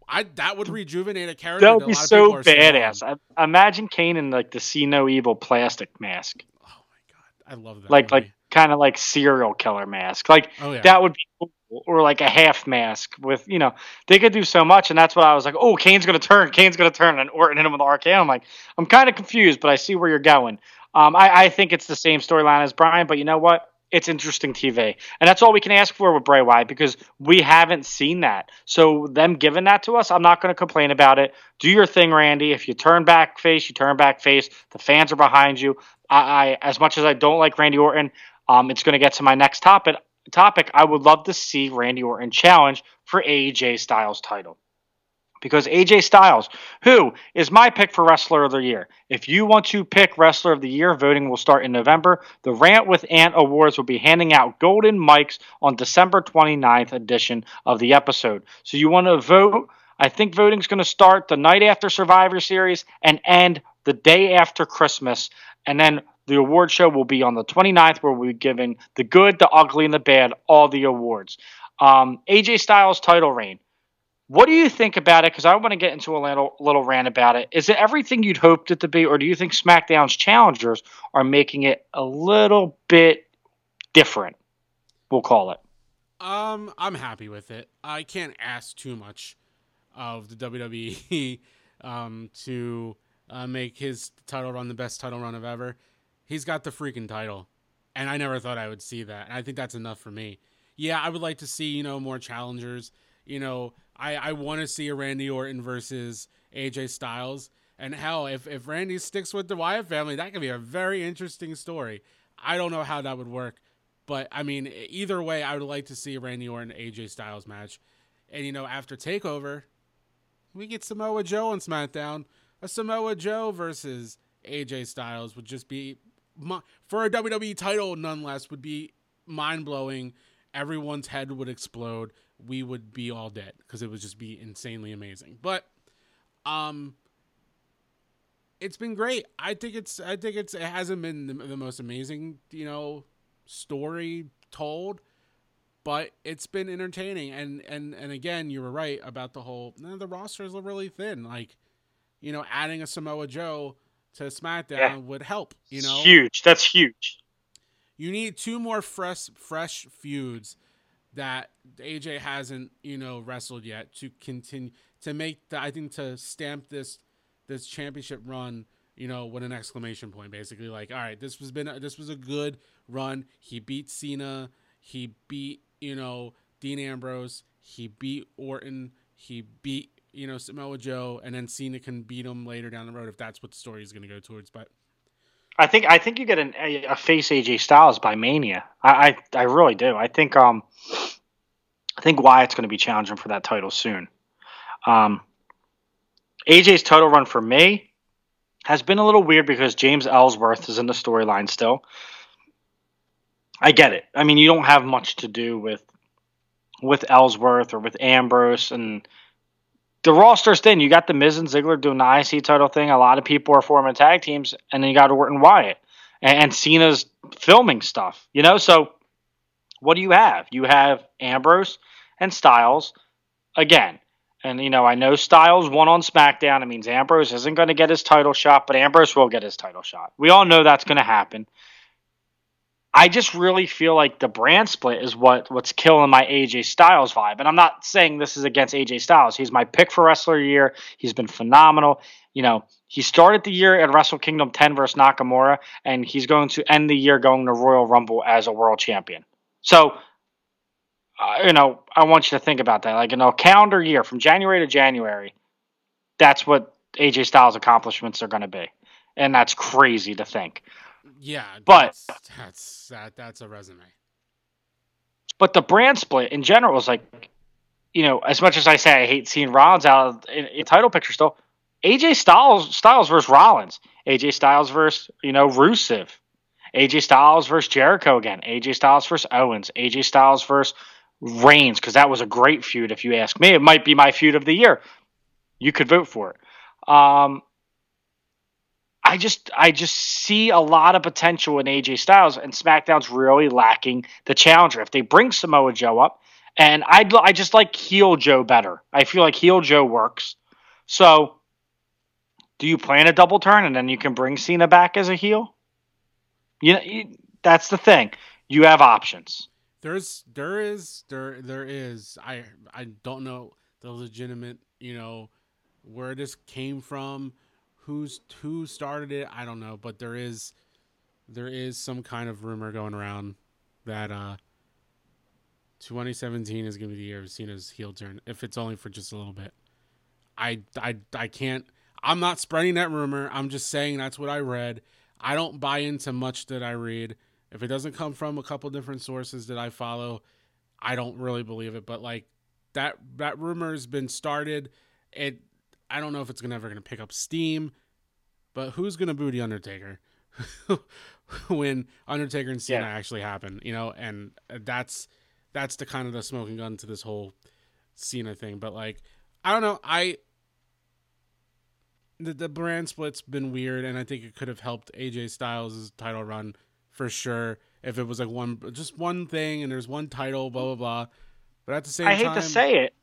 I that would rejuvenate a character.
That would
a
be
lot
so
people are still on.
badass. I, imagine Kane in like the see no evil plastic mask.
Oh my god, I love that.
like
movie.
like kind of like serial killer mask. Like
Oh, yeah.
that would be cool. Or like a half mask with you know they could do so much, and that's what I was like. Oh, Kane's gonna turn. Kane's gonna turn, and Orton hit him with the RKO. I'm like, I'm kind of confused, but I see where you're going. Um, I, I think it's the same storyline as Bryan, but you know what? It's interesting TV, and that's all we can ask for with Bray Wyatt because we haven't seen that. So them giving that to us, I'm not going to complain about it. Do your thing, Randy. If you turn back face, you turn back face. The fans are behind you. I, I as much as I don't like Randy Orton, um, it's going to get to my next topic. Topic. I would love to see Randy Orton challenge for AJ Styles title because AJ Styles, who is my pick for Wrestler of the Year. If you want to pick Wrestler of the Year, voting will start in November. The Rant with Ant Awards will be handing out golden mics on December 29th edition of the episode. So you want to vote? I think voting's going to start the night after Survivor Series and end the day after Christmas. And then the award show will be on the 29th, where we'll be giving the good, the ugly, and the bad all the awards. Um, AJ Styles title reign. What do you think about it? Because I want to get into a little little rant about it. Is it everything you'd hoped it to be, or do you think SmackDown's challengers are making it a little bit different? We'll call it.
Um, I'm happy with it. I can't ask too much of the WWE um, to uh, make his title run the best title run of ever. He's got the freaking title, and I never thought I would see that. And I think that's enough for me. Yeah, I would like to see you know more challengers. You know, I I want to see a Randy Orton versus AJ Styles. And hell, if if Randy sticks with the Wyatt family, that could be a very interesting story. I don't know how that would work. But I mean, either way, I would like to see a Randy Orton AJ Styles match. And you know, after Takeover, we get Samoa Joe on SmackDown. A Samoa Joe versus AJ Styles would just be for a WWE title, nonetheless, would be mind blowing everyone's head would explode. We would be all dead because it would just be insanely amazing. But um it's been great. I think it's I think it's it hasn't been the, the most amazing, you know, story told, but it's been entertaining and and and again, you were right about the whole no, the roster is really thin. Like, you know, adding a Samoa Joe to SmackDown
Yeah.
would help, you know.
huge. That's huge.
You need two more fresh fresh feuds that AJ hasn't, you know, wrestled yet to continue to make the I think to stamp this this championship run, you know, with an exclamation point basically like, all right, this was been this was a good run. He beat Cena, he beat, you know, Dean Ambrose, he beat Orton, he beat, you know, Samoa Joe and then Cena can beat him later down the road if that's what the story is going to go towards, but
I think I think you get an, a, a face AJ Styles by Mania. I, I I really do. I think um I think Wyatt's going to be challenging for that title soon. Um, AJ's title run for me has been a little weird because James Ellsworth is in the storyline still. I get it. I mean, you don't have much to do with with Ellsworth or with Ambrose and the roster's thin. You got the Miz and Ziggler doing the IC title thing. A lot of people are forming tag teams, and then you got Orton Wyatt and, and Cena's filming stuff. You know, so what do you have? You have Ambrose and Styles again. And you know, I know Styles won on SmackDown. It means Ambrose isn't going to get his title shot, but Ambrose will get his title shot. We all know that's going to happen. I just really feel like the brand split is what what's killing my AJ Styles vibe. And I'm not saying this is against AJ Styles. He's my pick for wrestler year. He's been phenomenal. You know, he started the year at Wrestle Kingdom 10 versus Nakamura, and he's going to end the year going to Royal Rumble as a world champion. So, uh, you know, I want you to think about that. Like, in a calendar year from January to January, that's what AJ Styles' accomplishments are going to be. And that's crazy to think.
Yeah,
But-
that's that's that, that's a resume.
But the brand split in general is like, you know, as much as I say I hate seeing Rollins out of, in, in title picture still, AJ Styles Styles versus Rollins, AJ Styles versus you know Rusev, AJ Styles versus Jericho again, AJ Styles versus Owens, AJ Styles versus Reigns because that was a great feud if you ask me. It might be my feud of the year. You could vote for it. Um, I just I just see a lot of potential in AJ Styles, and SmackDown's really lacking the challenger. If they bring Samoa Joe up, and I I just like heel Joe better. I feel like heel Joe works. So, do you plan a double turn and then you can bring Cena back as a heel? You know, that's the thing. You have options.
There's there is there there is I I don't know the legitimate you know where this came from, who's who started it. I don't know, but there is there is some kind of rumor going around that uh 2017 is going to be the year of Cena's heel turn, if it's only for just a little bit. I I I can't. I'm not spreading that rumor. I'm just saying that's what I read. I don't buy into much that I read. If it doesn't come from a couple different sources that I follow, I don't really believe it. But like that that rumor's been started. It I don't know if it's gonna ever gonna pick up steam. But who's gonna boo the Undertaker when Undertaker and Cena
Yeah.
actually happen? You know, and that's that's the kind of the smoking gun to this whole Cena thing. But like, I don't know. I the the brand split's been weird, and I think it could have helped AJ Styles' title run for sure if it was like one just one thing and there's one title, blah blah blah. But at the same
I hate
time,
to say it.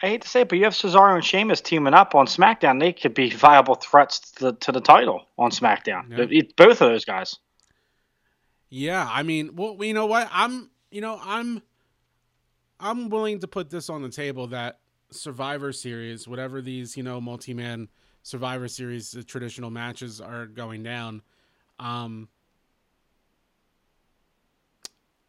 I hate to say it, but you have Cesaro and Sheamus teaming up on SmackDown. They could be viable threats to the, to the title on SmackDown.
Yeah.
Both of those guys.
Yeah, I mean, well, you know what? I'm, you know, I'm, I'm willing to put this on the table that Survivor Series, whatever these, you know, multi-man Survivor Series traditional matches are going down, um,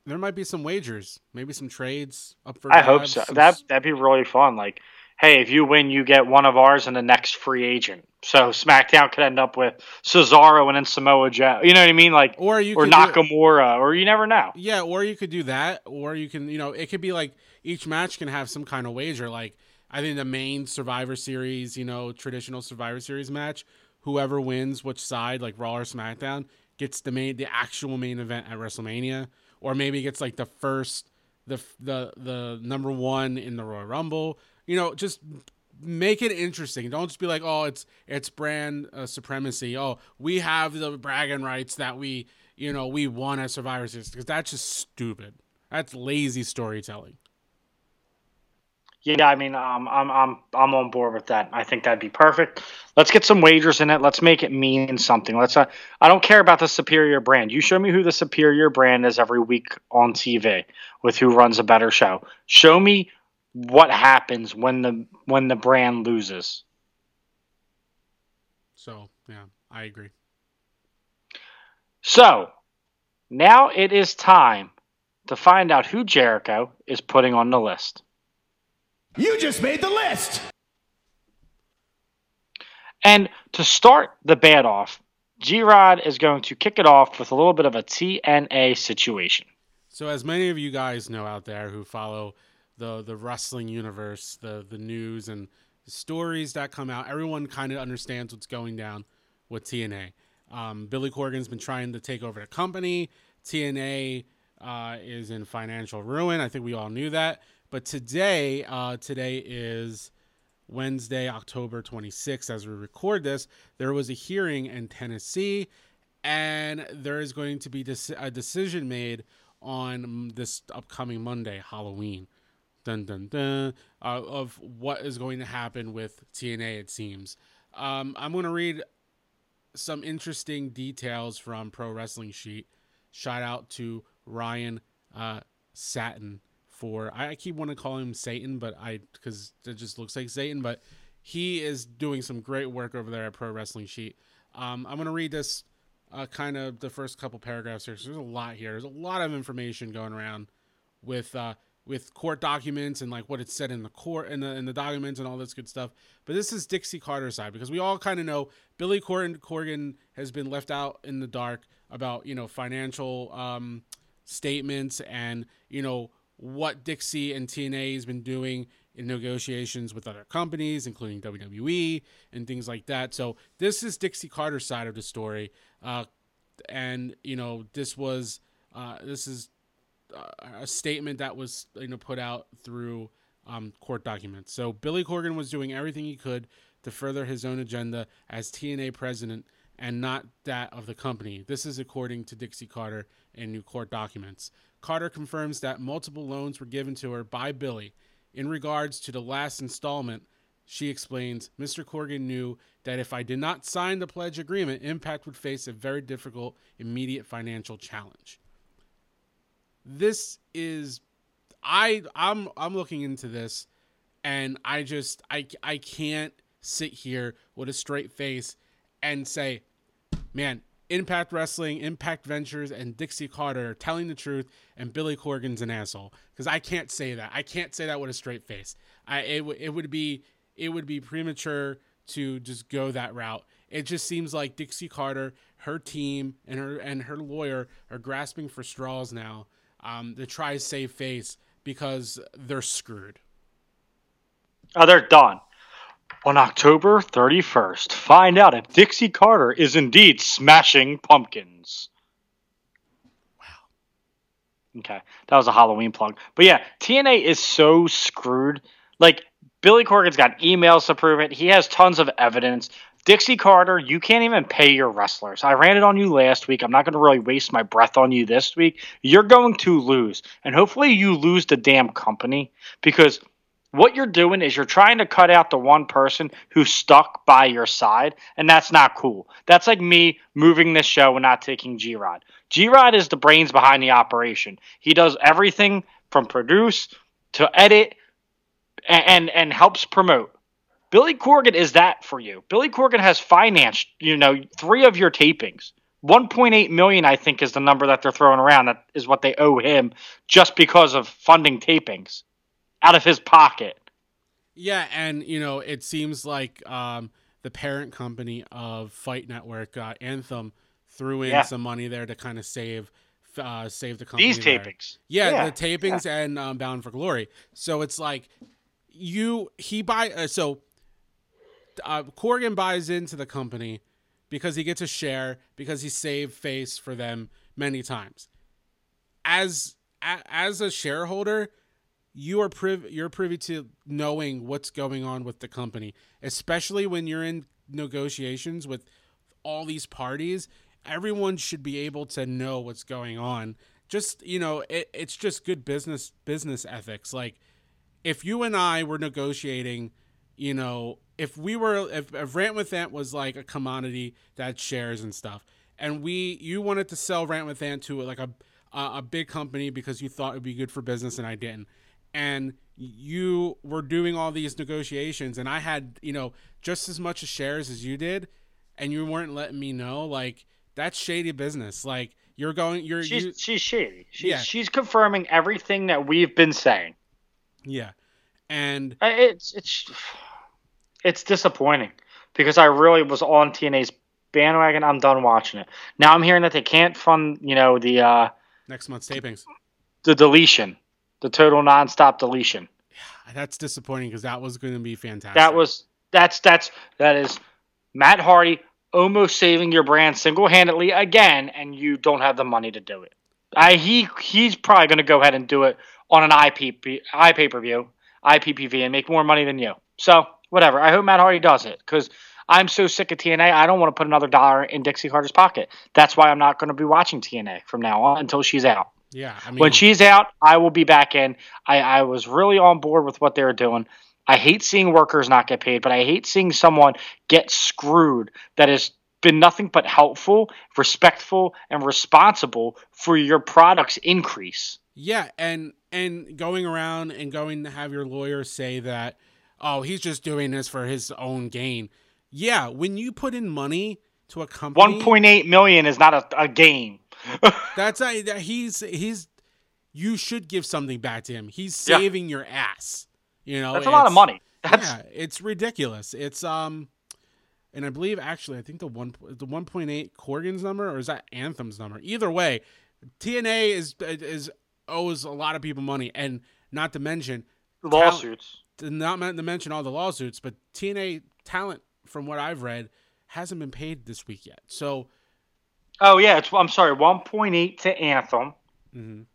there might be some wagers, maybe some trades up for.
I hope so. That that'd be really fun. Like, hey, if you win, you get one of ours and the next free agent. So SmackDown could end up with Cesaro and then Samoa Joe. You know what I mean? Like,
or you
or
do-
Nakamura, or you never know.
Yeah, or you could do that, or you can, you know, it could be like each match can have some kind of wager. Like I think the main Survivor Series, you know, traditional Survivor Series match, whoever wins which side, like Raw or SmackDown, gets the main, the actual main event at WrestleMania, or maybe gets like the first, the the the number one in the Royal Rumble. You know, just make it interesting. Don't just be like, oh, it's it's brand uh, supremacy. Oh, we have the bragging rights that we you know we won as Survivor Series because that's just stupid. That's lazy storytelling.
Yeah, I mean, um, I'm I'm I'm on board with that. I think that'd be perfect. Let's get some wagers in it. Let's make it mean something. Let's. Uh, I don't care about the superior brand. You show me who the superior brand is every week on TV with who runs a better show. Show me what happens when the when the brand loses.
So yeah, I agree.
So now it is time to find out who Jericho is putting on the list.
You just made the list.
And to start the bad off, G Rod is going to kick it off with a little bit of a TNA situation.
So, as many of you guys know out there who follow the the wrestling universe, the the news and the stories that come out, everyone kind of understands what's going down with TNA. Um, Billy Corgan's been trying to take over the company. TNA uh, is in financial ruin. I think we all knew that. But today, uh, today is Wednesday, October 26th, as we record this. There was a hearing in Tennessee, and there is going to be a decision made on this upcoming Monday, Halloween. Dun dun dun. Uh, of what is going to happen with TNA, it seems. Um, I'm going to read some interesting details from Pro Wrestling Sheet. Shout out to Ryan uh, Satin for I keep wanting to call him Satan, but I because it just looks like Satan, but he is doing some great work over there at Pro Wrestling Sheet. Um, I'm gonna read this uh, kind of the first couple paragraphs here. There's a lot here. There's a lot of information going around with uh, with court documents and like what it said in the court and the in the documents and all this good stuff. But this is Dixie Carter's side because we all kind of know Billy Corgan has been left out in the dark about you know financial um, statements and you know what Dixie and TNA has been doing in negotiations with other companies, including WWE and things like that. So this is Dixie Carter's side of the story, uh, and you know this was uh, this is uh, a statement that was you know put out through um, court documents. So Billy Corgan was doing everything he could to further his own agenda as TNA president and not that of the company. This is according to Dixie Carter in new court documents. Carter confirms that multiple loans were given to her by Billy. In regards to the last installment, she explains Mr. Corgan knew that if I did not sign the pledge agreement, Impact would face a very difficult immediate financial challenge. This is I I'm I'm looking into this and I just I I can't sit here with a straight face and say, man, Impact Wrestling, Impact Ventures, and Dixie Carter are telling the truth, and Billy Corgan's an asshole. Because I can't say that. I can't say that with a straight face. I it, it would be it would be premature to just go that route. It just seems like Dixie Carter, her team, and her and her lawyer are grasping for straws now um, to try to save face because they're screwed.
Oh, they're done on October 31st. Find out if Dixie Carter is indeed smashing pumpkins. Wow. Okay, that was a Halloween plug. But yeah, TNA is so screwed. Like, Billy Corgan's got emails to prove it, he has tons of evidence. Dixie Carter, you can't even pay your wrestlers. I ran it on you last week. I'm not going to really waste my breath on you this week. You're going to lose. And hopefully you lose the damn company because what you're doing is you're trying to cut out the one person who's stuck by your side, and that's not cool. That's like me moving this show and not taking G Rod. G Rod is the brains behind the operation. He does everything from produce to edit and, and, and helps promote. Billy Corgan is that for you. Billy Corgan has financed, you know, three of your tapings. 1.8 million I think is the number that they're throwing around that is what they owe him just because of funding tapings out of his pocket.
Yeah, and you know, it seems like um, the parent company of Fight Network, uh, Anthem, threw in yeah. some money there to kind of save uh, save the company.
These
there.
tapings,
yeah, yeah. the tapings yeah. and um, Bound for Glory. So it's like you he buy uh, so uh, Corgan buys into the company because he gets a share because he saved face for them many times. As a- as a shareholder, you are priv- you're privy to knowing what's going on with the company, especially when you're in negotiations with all these parties. Everyone should be able to know what's going on. Just you know, it, it's just good business business ethics. Like if you and I were negotiating, you know, if we were if, if Rant with Ant was like a commodity that shares and stuff, and we you wanted to sell Rant with Ant to like a a, a big company because you thought it would be good for business and I didn't, and you were doing all these negotiations and I had you know just as much shares as you did, and you weren't letting me know like that's shady business. Like you're going you're
She's
you,
she's shady. She's
Yeah.
she's confirming everything that we've been saying.
yeah, and
Uh, It's it's it's disappointing because I really was on TNA's bandwagon. I'm done watching it. Now I'm hearing that they can't fund, you know, the uh,
next month's tapings.
the deletion, the total nonstop deletion.
Yeah, That's disappointing because that was going to be fantastic.
That was that's that's that is Matt Hardy almost saving your brand single handedly again, and you don't have the money to do it. I he he's probably going to go ahead and do it on an IPP iPay per view, IPPV, and make more money than you. So whatever. I hope Matt Hardy does it because I'm so sick of TNA. I don't want to put another dollar in Dixie Carter's pocket. That's why I'm not going to be watching TNA from now on until she's out.
Yeah. I mean,
When she's out, I will be back in. I, I was really on board with what they were doing. I hate seeing workers not get paid, but I hate seeing someone get screwed that has been nothing but helpful, respectful, and responsible for your product's increase.
yeah, and and going around and going to have your lawyer say that, oh, he's just doing this for his own gain. Yeah, when you put in money to a company,
One point eight million is not a, a game.
That's a, that he's he's. You should give something back to him. He's
Yeah.
saving your ass. You know,
That's a lot of money. That's
yeah, it's ridiculous. It's um, and I believe actually I think the one the one point eight Corgan's number or is that Anthem's number? Either way, TNA is is owes a lot of people money, and not to mention
lawsuits.
to not to mention all the lawsuits, but TNA talent, from what I've read, hasn't been paid this week yet. So
Oh yeah, it's I'm sorry, one point eight to Anthem.
Mhm.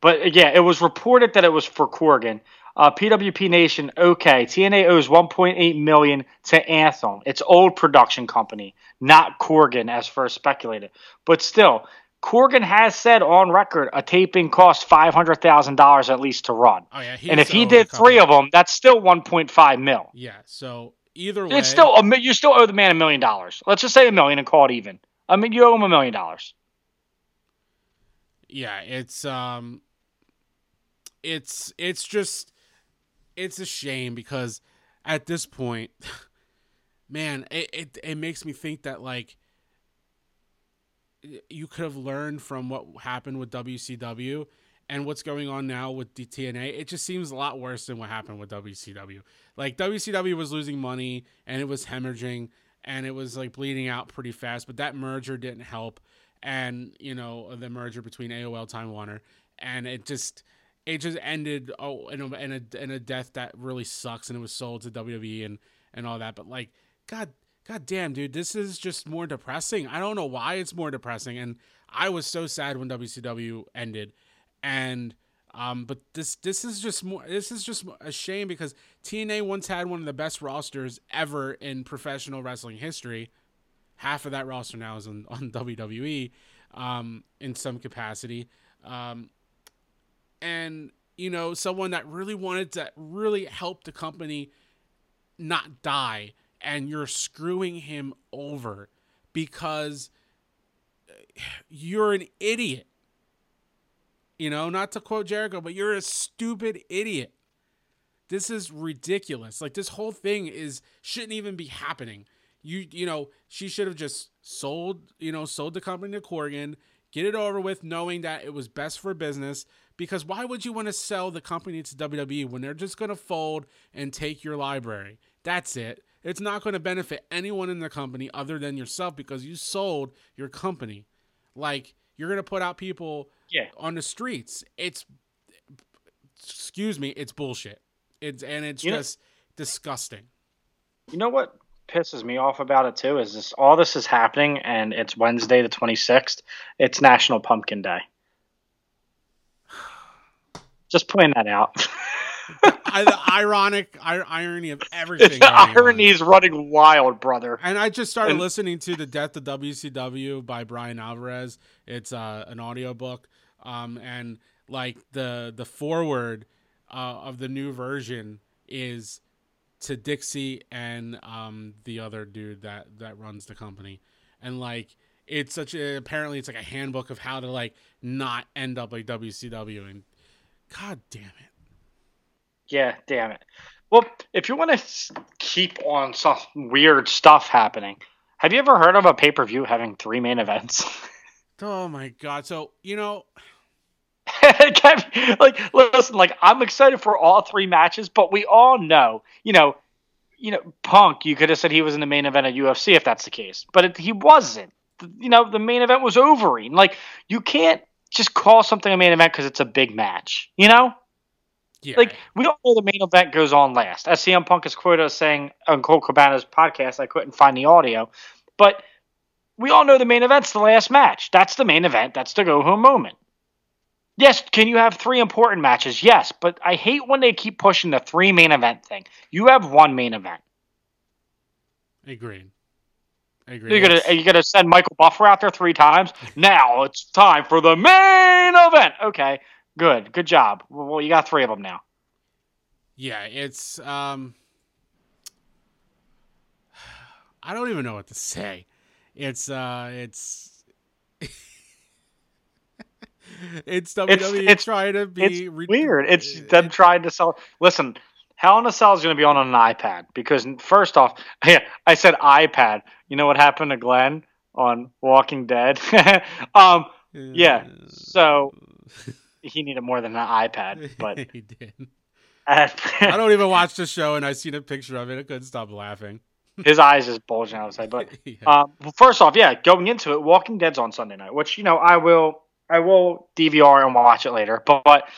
But yeah, it was reported that it was for Corgan. Uh, PWP Nation, okay. TNA owes 1.8 million to Anthem, its old production company, not Corgan, as first speculated. But still, Corgan has said on record a taping costs five hundred thousand dollars at least to run.
oh yeah,
and if he did three of them, that's still 1.5 mil.
yeah. So either way,
It's still a, you still owe the man a million dollars. Let's just say a million and call it even. I mean, you owe him a million dollars.
yeah it's um it's it's just it's a shame because at this point man it, it it makes me think that like you could have learned from what happened with WCW and what's going on now with the TNA. It just seems a lot worse than what happened with WCW. Like WCW was losing money and it was hemorrhaging and it was like bleeding out pretty fast, but that merger didn't help. And you know the merger between AOL Time Warner and it just it just ended oh in a, in a in a death that really sucks and it was sold to WWE and and all that. But like God God damn, dude, this is just more depressing. I don't know why it's more depressing. And I was so sad when WCW ended. And um, but this this is just more this is just a shame because TNA once had one of the best rosters ever in professional wrestling history. Half of that roster now is on, on WWE um, in some capacity. Um, and you know, someone that really wanted to really help the company not die and you're screwing him over because you're an idiot. You know, not to quote Jericho, but you're a stupid idiot. This is ridiculous. Like this whole thing is shouldn't even be happening. You you know, she should have just sold, you know, sold the company to Corgan, get it over with knowing that it was best for business because why would you want to sell the company to WWE when they're just going to fold and take your library? That's it. It's not going to benefit anyone in the company other than yourself because you sold your company. Like you're going to put out people
Yeah.
on the streets. It's excuse me, it's bullshit. It's and it's
You know-
just disgusting.
You know what pisses me off about it too is this all this is happening and it's Wednesday the 26th. It's National Pumpkin Day. Just point that out.
I, the ironic ir- irony of everything.
the irony is running wild, brother.
And I just started
And-
listening to the Death of WCW by Bryan Alvarez. It's uh, an audiobook. Um, and like the the forward uh, of the new version is to Dixie and um, the other dude that that runs the company. And like it's such a apparently it's like a handbook of how to like not end up like WCW and god damn it.
Yeah, damn it. Well, if you want to keep on some weird stuff happening, have you ever heard of a pay per view having three main events?
Oh my god. So, you know,
like, listen, like, I'm excited for all three matches, but we all know, you know, you know, Punk. You could have said he was in the main event of UFC if that's the case, but it, he wasn't. You know, the main event was Overeem. Like, you can't just call something a main event because it's a big match. You know,
yeah.
like we don't know the main event goes on last. As CM Punk is quoted as saying on Colt Cabana's podcast, I couldn't find the audio, but we all know the main event's the last match. That's the main event. That's the go home moment. Yes, can you have three important matches? Yes, but I hate when they keep pushing the three main event thing. You have one main event.
Agreed. Agreed.
You're gonna you're gonna send Michael Buffer out there three times. Now it's time for the main event. Okay, good, good job. Well, you got three of them now.
Yeah, it's um I don't even know what to say. It's uh it's it's WWE
it's-
trying to be
It's
re-
weird. It's them trying to sell. Listen, Hell in a Cell is going to be on an iPad because first off, yeah, I said iPad. You know what happened to Glenn on Walking Dead? um, yeah. So he needed more than an iPad, but
he did.
I
I don't even watch the show and I seen a picture of it. I couldn't stop laughing.
his eyes is bulging outside. But
Yeah.
um, first off, yeah, going into it, Walking Dead's on Sunday night, which you know I will I will DVR and watch it later. But, but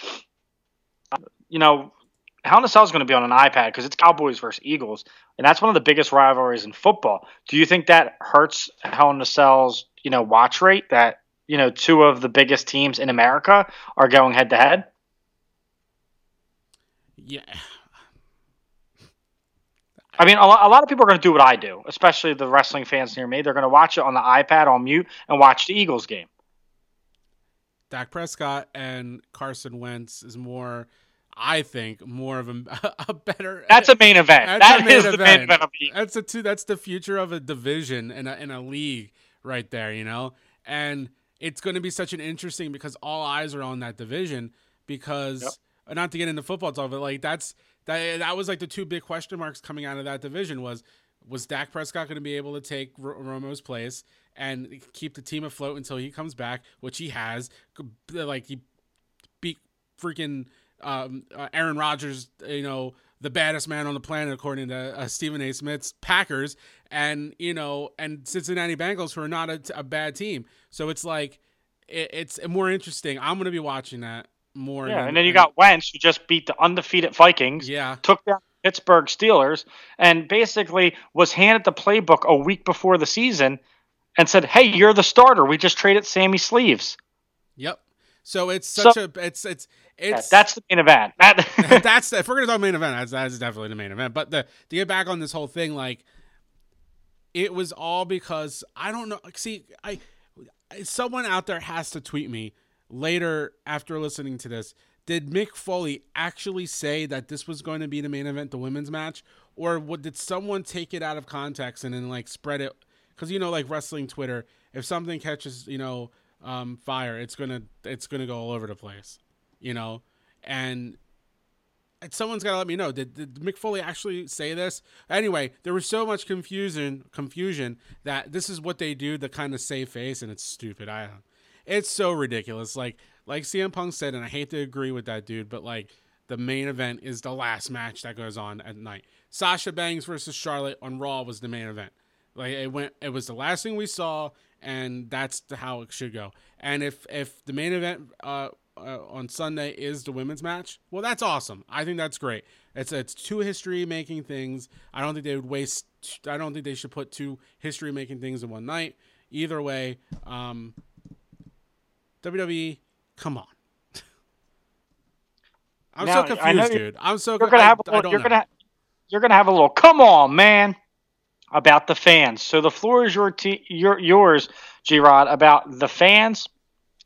you know, Hell in a Cell is going to be on an iPad because it's Cowboys versus Eagles, and that's one of the biggest rivalries in football. Do you think that hurts Hell in a Cell's you know watch rate? That you know two of the biggest teams in America are going head to head.
yeah.
I mean, a lot, a lot of people are going to do what I do, especially the wrestling fans near me. They're going to watch it on the iPad on mute and watch the Eagles game.
Dak Prescott and Carson Wentz is more I think more of a, a better
That's a main event.
That's
That
a main
is the main
event.
event of the
That's a two. That's the future of a division and a, and a league right there. You know, and it's going to be such an interesting because all eyes are on that division because
Yep.
not to get into football talk, but like that's that that was like the two big question marks coming out of that division was was Dak Prescott going to be able to take R- Romo's place and keep the team afloat until he comes back, which he has. Like he beat freaking um, uh, Aaron Rodgers, you know, the baddest man on the planet, according to uh, Stephen A. Smith's Packers, and you know, and Cincinnati Bengals, who are not a, a bad team. So it's like it, it's more interesting. I'm going to be watching that more.
yeah, and then you got Wentz, who just beat the undefeated Vikings,
yeah,
took down Pittsburgh Steelers, and basically was handed the playbook a week before the season, and said, "Hey, you're the starter. We just traded Sammy Sleeves."
yep. So it's
So-
such a it's it's it's
that's the main event. That-
that's if we're gonna talk main event, that's that's definitely the main event. But the to get back on this whole thing, like it was all because I don't know. See, I someone out there has to tweet me later after listening to this. Did Mick Foley actually say that this was going to be the main event, the women's match, or what, did someone take it out of context and then like spread it? Because you know, like wrestling Twitter, if something catches you know um, fire, it's gonna it's gonna go all over the place, you know, and someone's got to let me know. Did, did Mick Foley actually say this? Anyway, there was so much confusion, confusion that this is what they do to kind of save face, and it's stupid. I. It's so ridiculous. Like like CM Punk said, and I hate to agree with that dude, but like the main event is the last match that goes on at night. Sasha Banks versus Charlotte on Raw was the main event. Like it went, it was the last thing we saw, and that's the, how it should go. And if if the main event uh, uh, on Sunday is the women's match, well, that's awesome. I think that's great. It's it's two history making things. I don't think they would waste. I don't think they should put two history making things in one night. Either way, um, WWE, come on. I'm
Now,
so confused, dude. I'm so
You're gonna
I-
have a little, you're
know.
gonna you're gonna have a little. Come on, man. About the fans. So the floor is your t- your yours, G Rod. About the fans.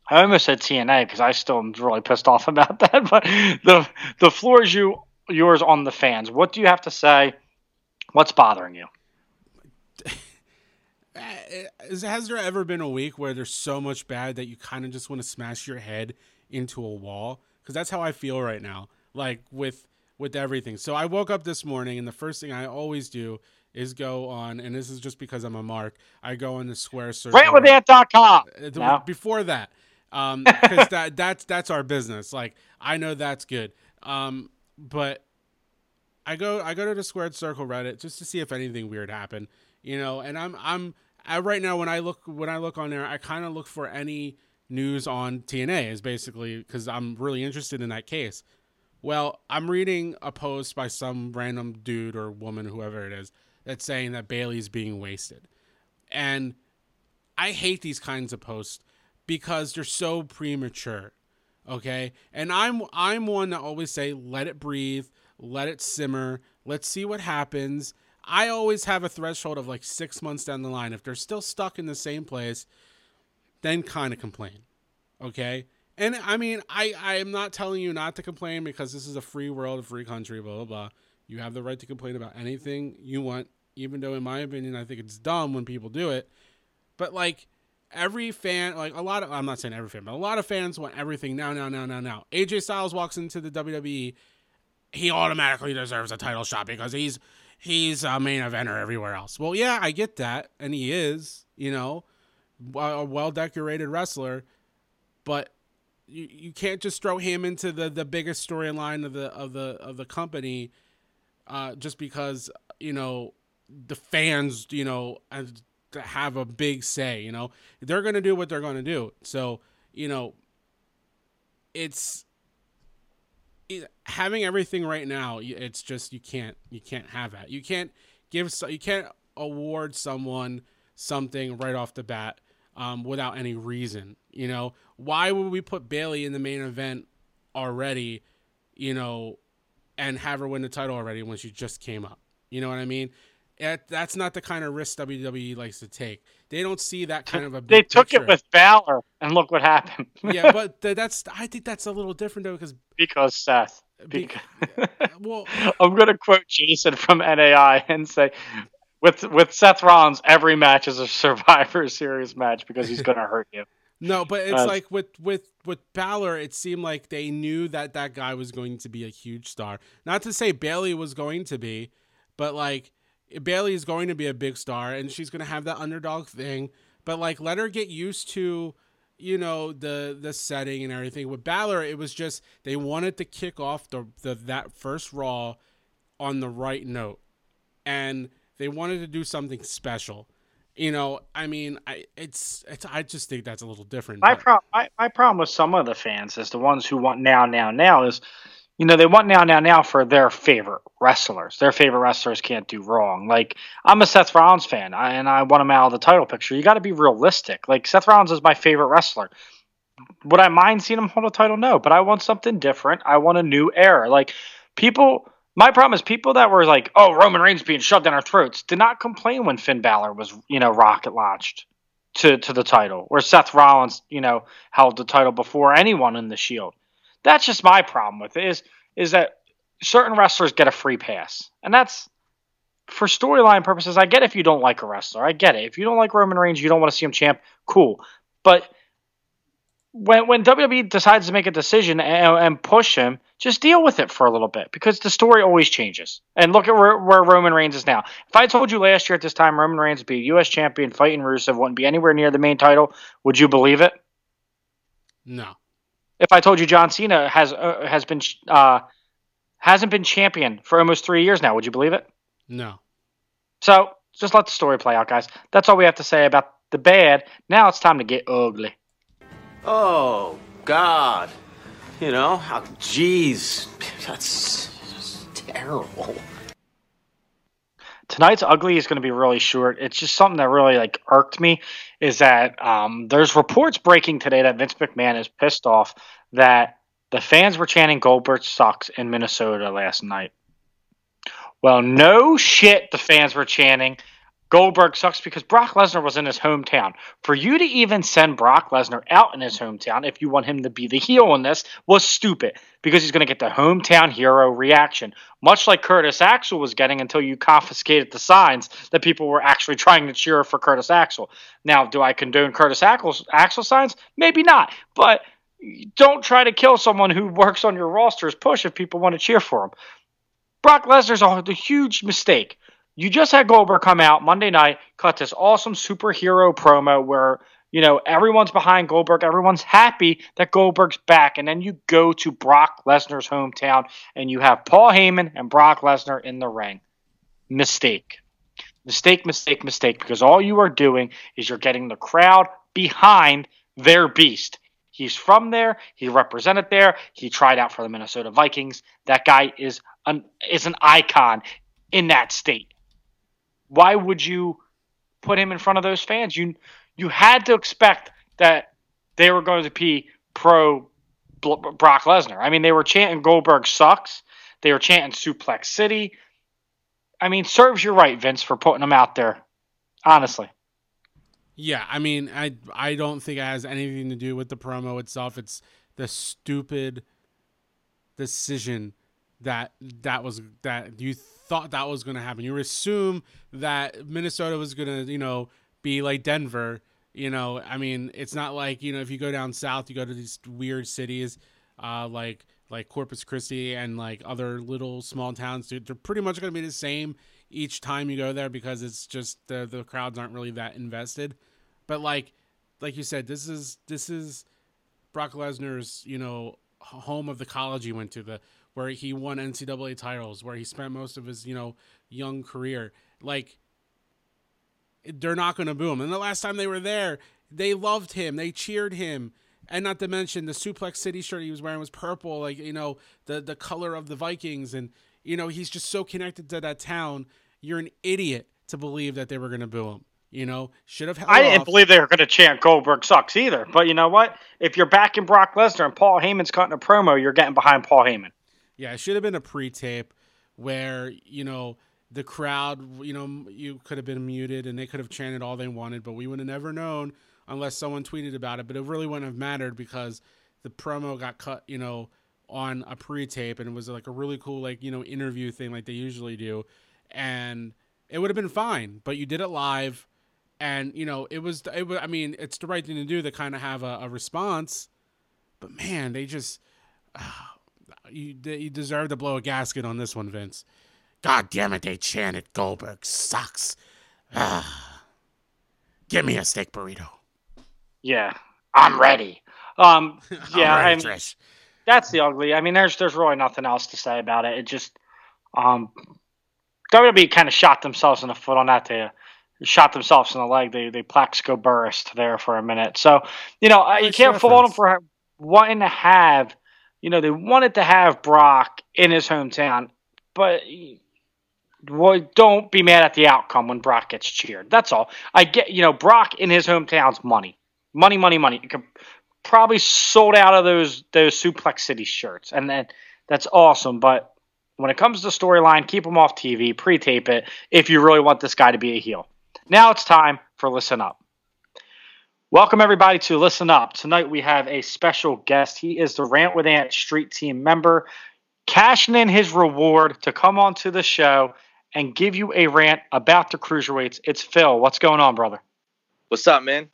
I almost said TNA because I still am really pissed off about that. But the the floor is you yours on the fans. What do you have to say? What's bothering you?
Has there ever been a week where there's so much bad that you kind of just want to smash your head into a wall? Because that's how I feel right now. Like with with everything. So I woke up this morning, and the first thing I always do is go on, and this is just because I'm a mark. I go on the Square Circle.
Rantwithant.com.
Uh,
No.
Before that, um, because that that's that's our business. Like I know that's good. Um, but I go I go to the Squared Circle Reddit just to see if anything weird happened. You know, and I'm I'm I, right now when I look when I look on there, I kind of look for any news on TNA is basically because I'm really interested in that case. Well, I'm reading a post by some random dude or woman, whoever it is, that's saying that Bayley's being wasted. And I hate these kinds of posts because they're so premature. Okay? And I'm I'm one that always say let it breathe, let it simmer, let's see what happens. I always have a threshold of like 6 months down the line if they're still stuck in the same place, then kind of complain. Okay? And I mean, I I am not telling you not to complain because this is a free world, a free country, blah blah blah. You have the right to complain about anything you want, even though in my opinion I think it's dumb when people do it. But like every fan, like a lot of I'm not saying every fan, but a lot of fans want everything now, now, now, now, now. AJ Styles walks into the WWE, he automatically deserves a title shot because he's he's a main eventer everywhere else. Well, yeah, I get that, and he is, you know, a well decorated wrestler, but you, you can't just throw him into the, the biggest storyline of the of the of the company uh, just because you know the fans you know have a big say you know? They're to do what they're to do. So you know it's it, having everything right now it's just you can't you can't have that. You can't give you can't award someone something right off the bat um, without any reason you know? Why would we put Bayley in the main event already you know and have her win the title already when she just came up you know what i mean That- that's not the kind of risk wwe likes to take they don't see that kind of a
They took
picture.
it with Balor, and look what happened.
yeah but th- that's i think that's a little different though because
because Seth.
Be-
Because,
well
I'm going to quote Jason from NAI and say, with with Seth Rollins, every match is a Survivor Series match because he's going to hurt you.
No, but it's
Uh,
like with with with Balor, it seemed like they knew that that guy was going to be a huge star. Not to say Bayley was going to be, but like Bayley is going to be a big star, and she's going to have that underdog thing. But like, let her get used to, you know, the the setting and everything. With Balor, it was just they wanted to kick off the, the that first Raw on the right note, and they wanted to do something special. You know, I mean, I it's it's I just think that's a little different.
My,
but-
pro- my my problem with some of the fans is the ones who want now, now, now is, you know, they want now, now, now for their favorite wrestlers. Their favorite wrestlers can't do wrong. Like I'm a Seth Rollins fan, I, and I want him out of the title picture. You got to be realistic. Like Seth Rollins is my favorite wrestler. Would I mind seeing him hold a title? No, but I want something different. I want a new era. Like people. My problem is people that were like, "Oh, Roman Reigns being shoved down our throats," did not complain when Finn Balor was, you know, rocket launched to to the title, or Seth Rollins, you know, held the title before anyone in the Shield. That's just my problem with it. Is is that certain wrestlers get a free pass, and that's for storyline purposes. I get if you don't like a wrestler, I get it. If you don't like Roman Reigns, you don't want to see him champ. Cool, but when when WWE decides to make a decision and, and push him, just deal with it for a little bit because the story always changes. And look at where, where Roman Reigns is now. If I told you last year at this time Roman Reigns would be a U.S. champion fighting Rusev, wouldn't be anywhere near the main title, would you believe it?
no.
If I told you John Cena has uh, has been uh, hasn't been champion for almost three years now, would you believe it?
No.
So just let the story play out, guys. That's all we have to say about the bad. Now it's time to get ugly.
Oh, God. You know, how, jeez. That's terrible.
tonight's ugly is going to be really short. It's just something that really like irked me is that um, there's reports breaking today that Vince McMahon is pissed off that The fans were chanting Goldberg sucks in Minnesota last night. Well, no shit, the fans were chanting Goldberg sucks because Brock Lesnar was in his hometown. For you to even send Brock Lesnar out in his hometown, if you want him to be the heel in this, was stupid because he's going to get the hometown hero reaction, much like Curtis Axel was getting until you confiscated the signs that people were actually trying to cheer for Curtis Axel. Now, do I condone Curtis Axel signs? Maybe not, but don't try to kill someone who works on your roster's push if people want to cheer for him. Brock Lesnar's a huge mistake. You just had Goldberg come out Monday night, cut this awesome superhero promo where, you know, everyone's behind Goldberg, everyone's happy that Goldberg's back, and then you go to Brock Lesnar's hometown and you have Paul Heyman and Brock Lesnar in the ring. Mistake. Mistake, mistake, mistake, because all you are doing is you're getting the crowd behind their beast. He's from there. He represented there. He tried out for the Minnesota Vikings. That guy is an is an icon in that state. Why would you put him in front of those fans? You you had to expect that they were going to be pro Brock Lesnar. I mean, they were chanting Goldberg sucks. They were chanting Suplex City. I mean, serves you right, Vince, for putting him out there. Honestly.
Yeah, I mean, I I don't think it has anything to do with the promo itself. It's the stupid decision that that was that you thought that was going to happen. You assume that Minnesota was going to, you know, be like Denver. You know, I mean, it's not like you know if you go down south, you go to these weird cities, uh, like like Corpus Christi and like other little small towns. They're pretty much going to be the same each time you go there because it's just the the crowds aren't really that invested. But like like you said, this is this is Brock Lesnar's you know home of the college he went to the where he won NCAA titles, where he spent most of his, you know, young career. Like, they're not going to boo him. And the last time they were there, they loved him, they cheered him. And not to mention the Suplex City shirt he was wearing was purple, like, you know, the, the color of the Vikings. And, you know, he's just so connected to that town. You're an idiot to believe that they were going to boo him. You know, should have.
I didn't off. believe they were going to chant Goldberg sucks either. But you know what? If you're backing Brock Lesnar and Paul Heyman's cutting a promo, you're getting behind Paul Heyman.
Yeah, it should have been a pre-tape where you know the crowd, you know, you could have been muted and they could have chanted all they wanted, but we would have never known unless someone tweeted about it. But it really wouldn't have mattered because the promo got cut, you know, on a pre-tape and it was like a really cool, like you know, interview thing like they usually do, and it would have been fine. But you did it live, and you know, it was, it was. I mean, it's the right thing to do to kind of have a, a response. But man, they just. Uh, you, you deserve to blow a gasket on this one, Vince. God damn it, they chanted Goldberg sucks. Ah. Give me a steak burrito.
Yeah, I'm ready. Um, yeah, I mean, that's the ugly. I mean, there's there's really nothing else to say about it. It just um, WWE kind of shot themselves in the foot on that. They shot themselves in the leg. They they Plaxico Burressed there for a minute. So you know you can't fault them for wanting to have you know, they wanted to have Brock in his hometown, but well, don't be mad at the outcome when Brock gets cheered. That's all. I get, you know, Brock in his hometown's money, money, money, money. Could probably sold out of those those Suplex City shirts, and then that's awesome. But when it comes to storyline, keep them off TV, pre-tape it if you really want this guy to be a heel. Now it's time for listen up. Welcome, everybody, to Listen Up. Tonight we have a special guest. He is the Rant with Ant Street Team member, cashing in his reward to come onto the show and give you a rant about the cruiserweights. It's Phil. What's going on, brother?
What's up, man?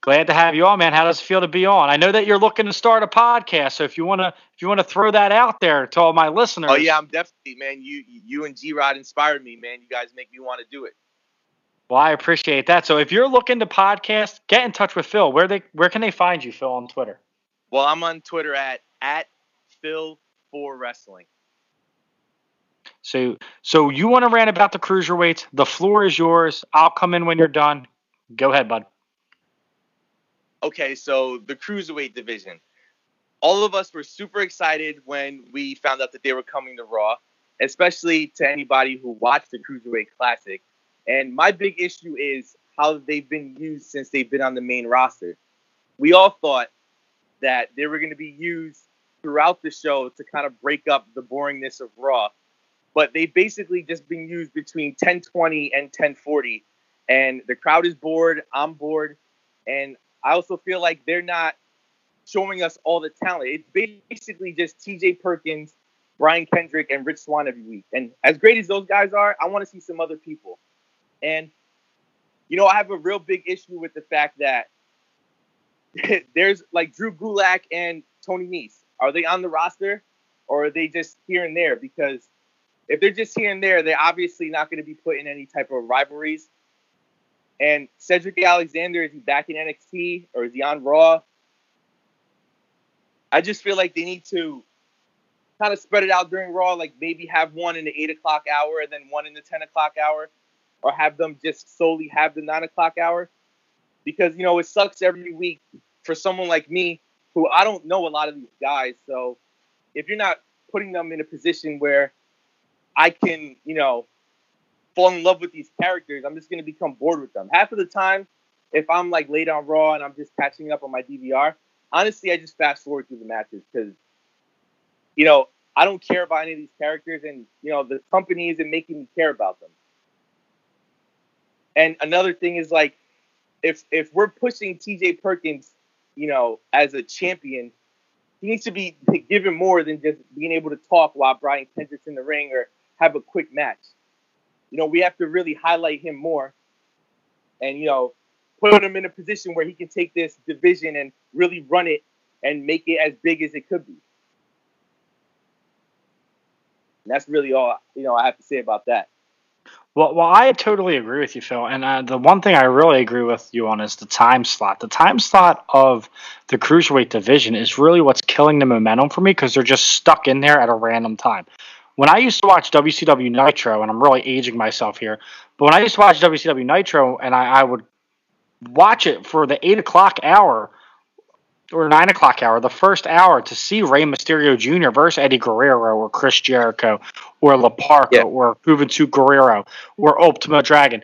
Glad to have you on, man. How does it feel to be on? I know that you're looking to start a podcast, so if you want to, if you want to throw that out there to all my listeners.
Oh yeah, I'm definitely, man. You, you and G Rod inspired me, man. You guys make me want to do it.
Well, I appreciate that. So if you're looking to podcast, get in touch with Phil. Where they where can they find you, Phil, on Twitter?
Well, I'm on Twitter at at Phil for Wrestling.
So so you want to rant about the cruiserweights? The floor is yours. I'll come in when you're done. Go ahead, bud.
Okay, so the cruiserweight division. All of us were super excited when we found out that they were coming to Raw, especially to anybody who watched the Cruiserweight Classic and my big issue is how they've been used since they've been on the main roster. We all thought that they were going to be used throughout the show to kind of break up the boringness of Raw. But they've basically just been used between 1020 and 1040. And the crowd is bored. I'm bored. And I also feel like they're not showing us all the talent. It's basically just TJ Perkins, Brian Kendrick, and Rich Swann every week. And as great as those guys are, I want to see some other people. And, you know, I have a real big issue with the fact that there's like Drew Gulak and Tony Nese. Are they on the roster or are they just here and there? Because if they're just here and there, they're obviously not going to be put in any type of rivalries. And Cedric Alexander, is he back in NXT or is he on Raw? I just feel like they need to kind of spread it out during Raw, like maybe have one in the eight o'clock hour and then one in the ten o'clock hour, or have them just solely have the nine o'clock hour. Because you know it sucks every week for someone like me who I don't know a lot of these guys. So if you're not putting them in a position where I can, you know, fall in love with these characters, I'm just gonna become bored with them. Half of the time, if I'm like late on Raw and I'm just catching up on my DVR, honestly, I just fast forward through the matches because, you know, I don't care about any of these characters, and you know, the company isn't making me care about them. And another thing is like, if if we're pushing T.J. Perkins, you know, as a champion, he needs to be given more than just being able to talk while Brian Kendrick's in the ring or have a quick match. You know, we have to really highlight him more, and you know, put him in a position where he can take this division and really run it and make it as big as it could be. And that's really all you know I have to say about that.
Well, well, I totally agree with you, Phil. And uh, the one thing I really agree with you on is the time slot. The time slot of the cruiserweight division is really what's killing the momentum for me because they're just stuck in there at a random time. When I used to watch WCW Nitro, and I'm really aging myself here, but when I used to watch WCW Nitro, and I, I would watch it for the eight o'clock hour or nine o'clock hour, the first hour, to see Rey Mysterio Jr. versus Eddie Guerrero or Chris Jericho or La Parka
Yeah.
or Juventud Guerrero or Ultimo Dragon.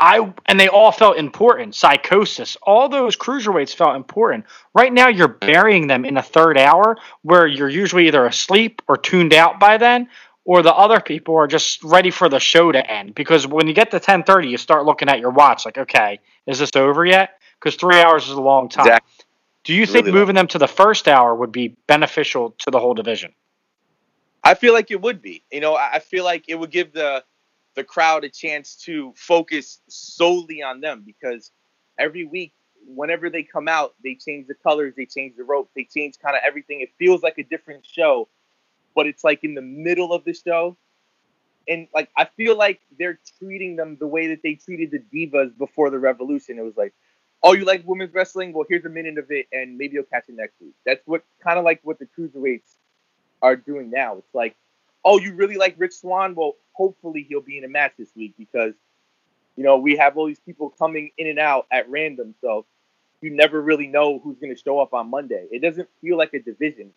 I and they all felt important. Psicosis, all those cruiserweights felt important. Right now, you're burying them in a third hour where you're usually either asleep or tuned out by then, or the other people are just ready for the show to end. Because when you get to ten thirty, you start looking at your watch like, okay, is this over yet? Because three hours is a long time.
Exactly.
Do you think
Really
moving them to the first hour would be beneficial to the whole division?
I feel like it would be. You know, I I feel like it would give the the crowd a chance to focus solely on them because every week, whenever they come out, they change the colors, they change the ropes, they change kind of everything. It feels like a different show, but it's like in the middle of the show. And like I feel like they're treating them the way that they treated the divas before the revolution. It was like, oh, you like women's wrestling? Well, here's a minute of it, and maybe you'll catch it next week. That's what kind of like what the cruiserweights are doing now. It's like, oh, you really like Rich Swann? Well, hopefully he'll be in a match this week because, you know, we have all these people coming in and out at random, so you never really know who's going to show up on Monday. It doesn't feel like a division.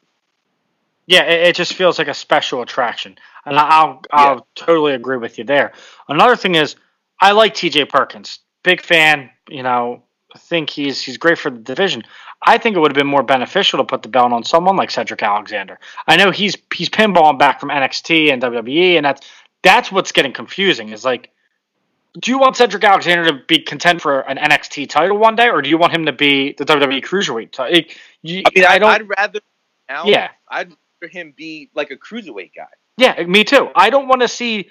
Yeah, it, it just feels like a special attraction, and I- I'll I'll totally agree with you there. Another thing is, I like T.J. Perkins, big fan. You know, think he's he's great for the division. I think it would have been more beneficial to put the belt on someone like Cedric Alexander. I know he's he's pinballing back from NXT and WWE, and that's that's what's getting confusing. Is like, do you want Cedric Alexander to be content for an NXT title one day, or do you want him to be the WWE Cruiserweight title? It- you-
I mean, I,
don't.
I'd rather now.
Yeah.
I'd rather him be like a cruiserweight guy.
Yeah, me too. I don't want to see.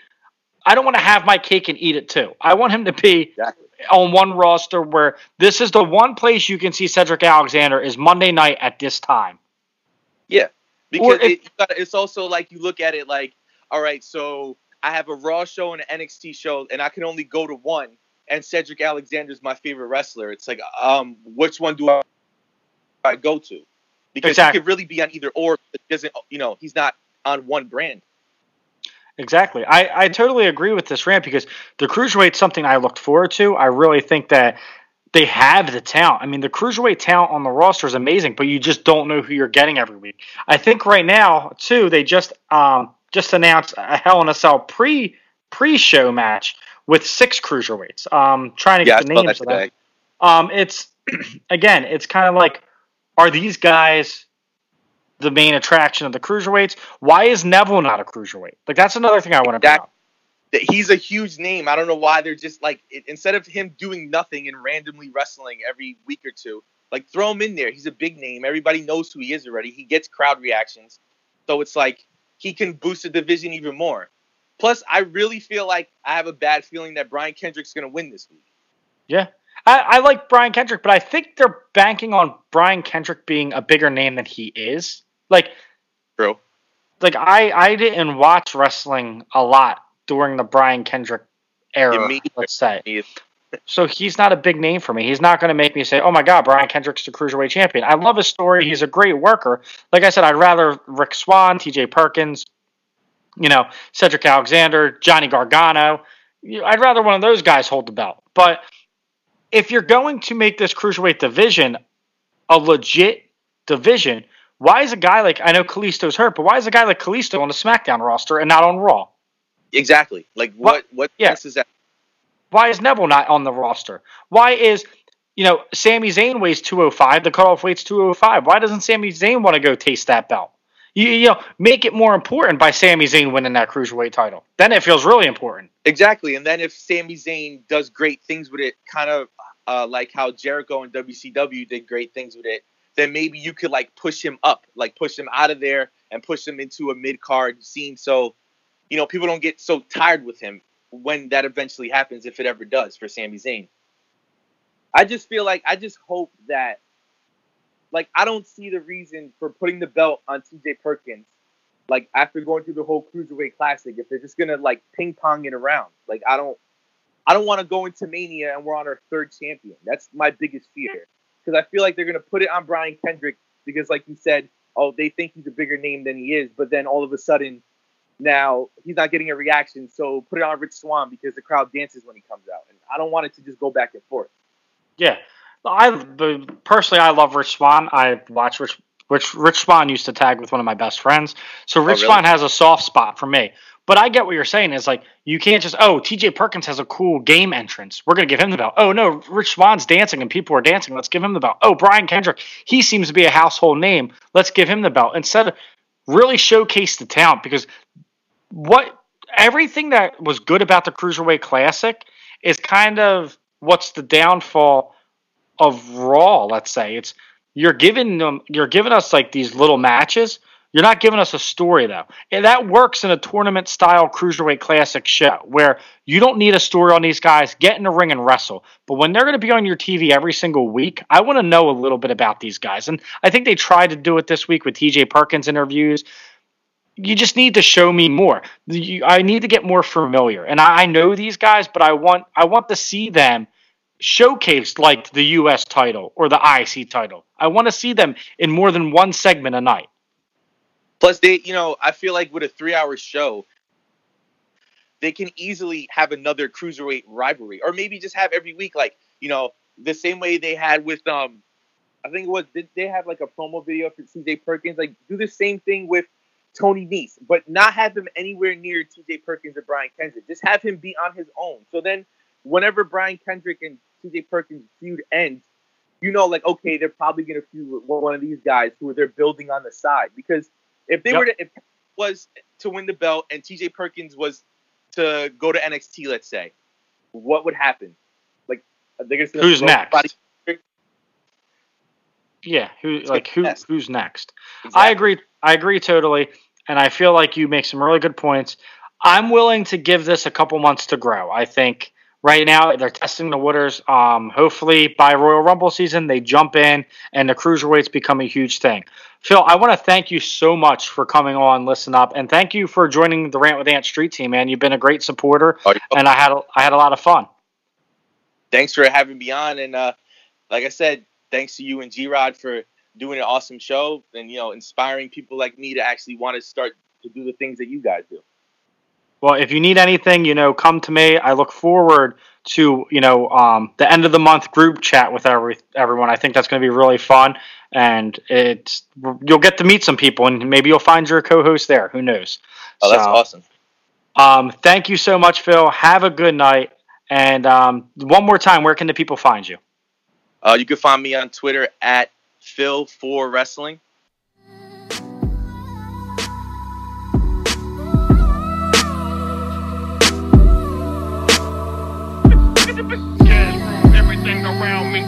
I don't want to have my cake and eat it too. I want him to be
Exactly.
on one roster where this is the one place you can see Cedric Alexander is Monday night at this time.
Yeah, because
if-
it, gotta- it's also like you look at it like, all right, so I have a Raw show and an NXT show, and I can only go to one. And Cedric Alexander is my favorite wrestler. It's like, um, which one do I, I go to? Because
Exactly.
he could really be on either or. It doesn't, you know, he's not on one brand.
Exactly. I, I totally agree with this rant because the cruiserweight's something I looked forward to. I really think that they have the talent. I mean, the cruiserweight talent on the roster is amazing, but you just don't know who you're getting every week. I think right now, too, they just um, just announced a Hell in a Cell pre pre show match with six cruiserweights. Um, trying to
Yeah,
get the
saw that
names of them. Um, it's again, it's kind of like, are these guys the main attraction of the cruiserweights. Why is Neville not a cruiserweight? Like that's another thing I want to bring
That-
up.
he's a huge name. I don't know why they're just like it, instead of him doing nothing and randomly wrestling every week or two, like throw him in there. He's a big name. Everybody knows who he is already. He gets crowd reactions, so it's like he can boost the division even more. Plus, I really feel like I have a bad feeling that Brian Kendrick's going to win this week.
Yeah. I, I like Brian Kendrick, but I think they're banking on Brian Kendrick being a bigger name than he is. Like
True.
like I I didn't watch wrestling a lot during the Brian Kendrick era,
me
let's say.
Me.
So he's not a big name for me. He's not going to make me say, "Oh my God, Brian Kendrick's the cruiserweight champion." I love his story. He's a great worker. Like I said, I'd rather Rick Swann, T.J. Perkins, you know, Cedric Alexander, Johnny Gargano. I'd rather one of those guys hold the belt. But if you're going to make this cruiserweight division a legit division, why is a guy like I know Kalisto's hurt, but why is a guy like Kalisto on the SmackDown roster and not on Raw?
Exactly. Like
What-
what?
Yeah.
is that?
Why is Neville not on the roster? Why is you know Sami Zayn weighs 205, the cutoff weight's 205. Why doesn't Sami Zayn want to go taste that belt? You, you know, make it more important by Sami Zayn winning that cruiserweight title. Then it feels really important.
Exactly. And then if Sami Zayn does great things with it, kind of uh, like how Jericho and WCW did great things with it, then maybe you could like push him up, like push him out of there and push him into a mid card scene. So, you know, people don't get so tired with him when that eventually happens, if it ever does for Sami Zayn. I just feel like I just hope that, like, I don't see the reason for putting the belt on TJ Perkins like after going through the whole cruiserweight classic, if they're just gonna like ping pong it around, like I don't, I don't want to go into Mania and we're on our third champion. That's my biggest fear because I feel like they're gonna put it on Brian Kendrick because, like you said, oh they think he's a bigger name than he is, but then all of a sudden now he's not getting a reaction, so put it on Rich Swann because the crowd dances when he comes out, and I don't want it to just go back and forth.
Yeah, I but personally I love Rich Swann. I watch Rich. Rich, Rich Swann used to tag with one of my best friends, so oh, Rich
really?
Swann has a soft spot for me. But I get what you're saying. Is like you can't just oh T.J. Perkins has a cool game entrance. We're gonna give him the belt. Oh no, Rich Swann's dancing and people are dancing. Let's give him the belt. Oh Brian Kendrick, he seems to be a household name. Let's give him the belt instead of really showcase the talent because what everything that was good about the cruiserweight classic is kind of what's the downfall of Raw. Let's say it's you're giving them you're giving us like these little matches. You're not giving us a story though. And that works in a tournament style cruiserweight classic show where you don't need a story on these guys. Get in the ring and wrestle. But when they're going to be on your TV every single week, I want to know a little bit about these guys. And I think they tried to do it this week with TJ Perkins interviews you just need to show me more. I need to get more familiar. And I, I know these guys, but I want I want to see them showcased like the US title or the IC title. I want to see them in more than one segment a night.
Plus, they, you know, I feel like with a three-hour show, they can easily have another cruiserweight rivalry, or maybe just have every week, like you know, the same way they had with um, I think it was did they have like a promo video for T.J. Perkins? Like do the same thing with Tony Nese, but not have him anywhere near T.J. Perkins or Brian Kendrick. Just have him be on his own. So then, whenever Brian Kendrick and T.J. Perkins feud ends, you know, like okay, they're probably gonna feud with one of these guys who they're building on the side because if they
Yep.
were to if was to win the belt and TJ Perkins was to go to NXT, let's say, what would happen? Like uh, are they gonna
Who's next?
somebody-
Yeah, who like who who's next? I agree. I agree totally, and I feel like you make some really good points. I'm willing to give this a couple months to grow. I think right now they're testing the waters. Um, hopefully by Royal Rumble season they jump in and the cruiserweights become a huge thing. Phil, I want to thank you so much for coming on, listen up, and thank you for joining the Rant with Ant Street Team. Man, you've been a great supporter,
Oh, you're
and I had a, I had a lot of fun.
thanks for having me on, and uh, like I said, thanks to you and G Rod for doing an awesome show and you know inspiring people like me to actually want to start to do the things that you guys do.
Well, if you need anything, you know, come to me. I look forward to you know um, the end of the month group chat with every everyone. I think that's going to be really fun, and it's you'll get to meet some people, and maybe you'll find your co-host there. Who knows?
Oh, that's
So,
awesome.
Um, thank you so much, Phil. Have a good night. And um, one more time, where can the people find you?
Uh, you can find me on Twitter at Phil for Wrestling.
Around me.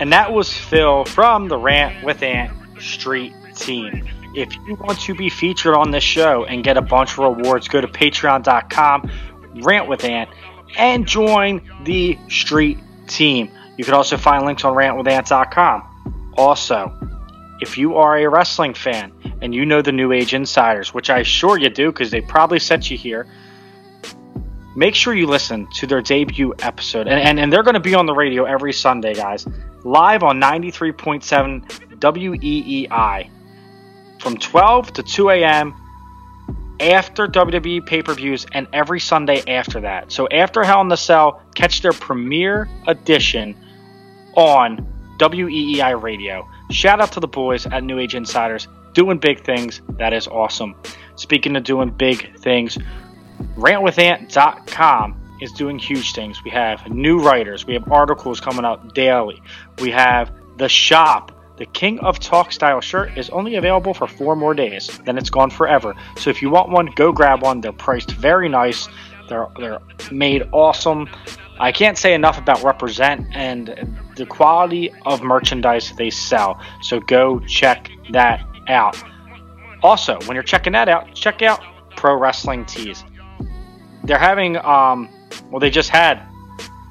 And that was Phil from the Rant with Ant Street Team. If you want to be featured on this show and get a bunch of rewards, go to patreon.com, rant with Ant, and join the Street Team. You can also find links on rantwithant.com. Also, if you are a wrestling fan and you know the New Age Insiders, which I sure you do because they probably sent you here, make sure you listen to their debut episode. And, and, and they're going to be on the radio every Sunday, guys, live on 93.7 WEEI from 12 to 2 a.m. after WWE pay per views and every Sunday after that. So after Hell in the Cell, catch their premiere edition on WEEI Radio. Shout out to the boys at New Age Insiders doing big things. That is awesome. Speaking of doing big things, rantwithant.com is doing huge things. We have new writers, we have articles coming out daily. We have the shop. The King of Talk style shirt is only available for four more days. Then it's gone forever. So if you want one, go grab one. They're priced very nice. They're they're made awesome. I can't say enough about Represent and the quality of merchandise they sell. So go check that out. Also, when you're checking that out, check out Pro Wrestling Tees. They're having, um, well, they just had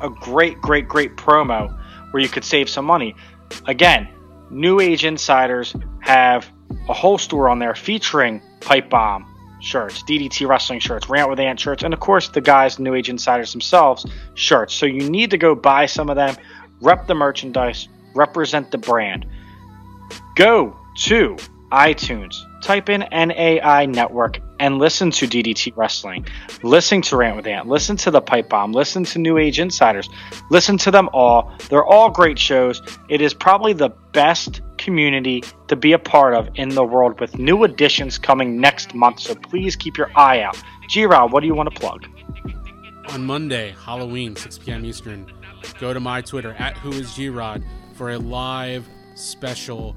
a great, great, great promo where you could save some money. Again, New Age Insiders have a whole store on there featuring Pipe Bomb shirts, DDT Wrestling shirts, Rant with Ant shirts, and of course the guys, New Age Insiders themselves, shirts. So you need to go buy some of them, rep the merchandise, represent the brand. Go to iTunes, type in NAI Network, and listen to DDT Wrestling. Listen to Rant with Ant. Listen to the Pipe Bomb. Listen to New Age Insiders. Listen to them all. They're all great shows. It is probably the best community to be a part of in the world with new additions coming next month. So please keep your eye out. G Rod, what do you want to plug?
On Monday, Halloween, 6 p.m. Eastern, go to my Twitter at Who is G Rod for a live special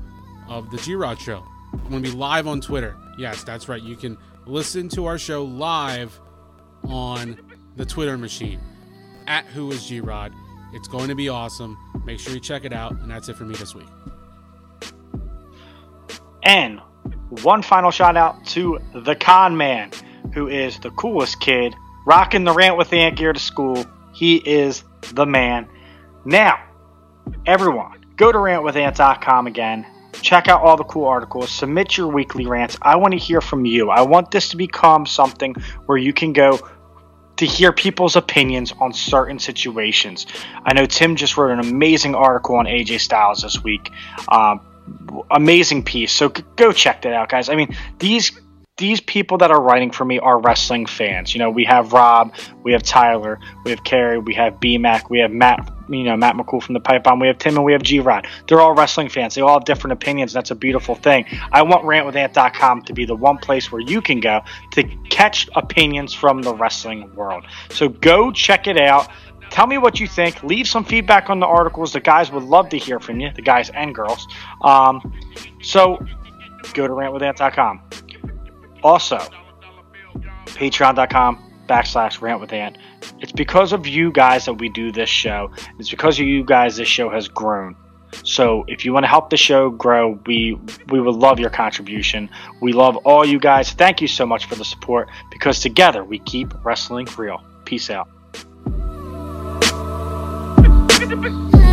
of the G Rod Show. I'm going to be live on Twitter. Yes, that's right. You can listen to our show live on the Twitter machine at Who is G Rod. It's going to be awesome. Make sure you check it out. And that's it for me this week.
And one final shout out to the con man, who is the coolest kid, rocking the rant with the Ant gear to school. He is the man. Now, everyone, go to rantwithant.com again. Check out all the cool articles. Submit your weekly rants. I want to hear from you. I want this to become something where you can go to hear people's opinions on certain situations. I know Tim just wrote an amazing article on AJ Styles this week. Um, amazing piece. So go check that out, guys. I mean, these these people that are writing for me are wrestling fans. You know, we have Rob, we have Tyler, we have Carrie, we have BMAC, we have Matt, you know, Matt McCool from the Pipe Bomb, we have Tim, and we have G Rod. They're all wrestling fans. They all have different opinions. That's a beautiful thing. I want rantwithant.com to be the one place where you can go to catch opinions from the wrestling world. So go check it out. Tell me what you think. Leave some feedback on the articles. The guys would love to hear from you, the guys and girls. Um, so go to rantwithant.com. Also, patreon.com backslash rant with Ant. It's because of you guys that we do this show. It's because of you guys this show has grown. So if you want to help the show grow, we we would love your contribution. We love all you guys. Thank you so much for the support because together we keep wrestling real. Peace out. Look at the.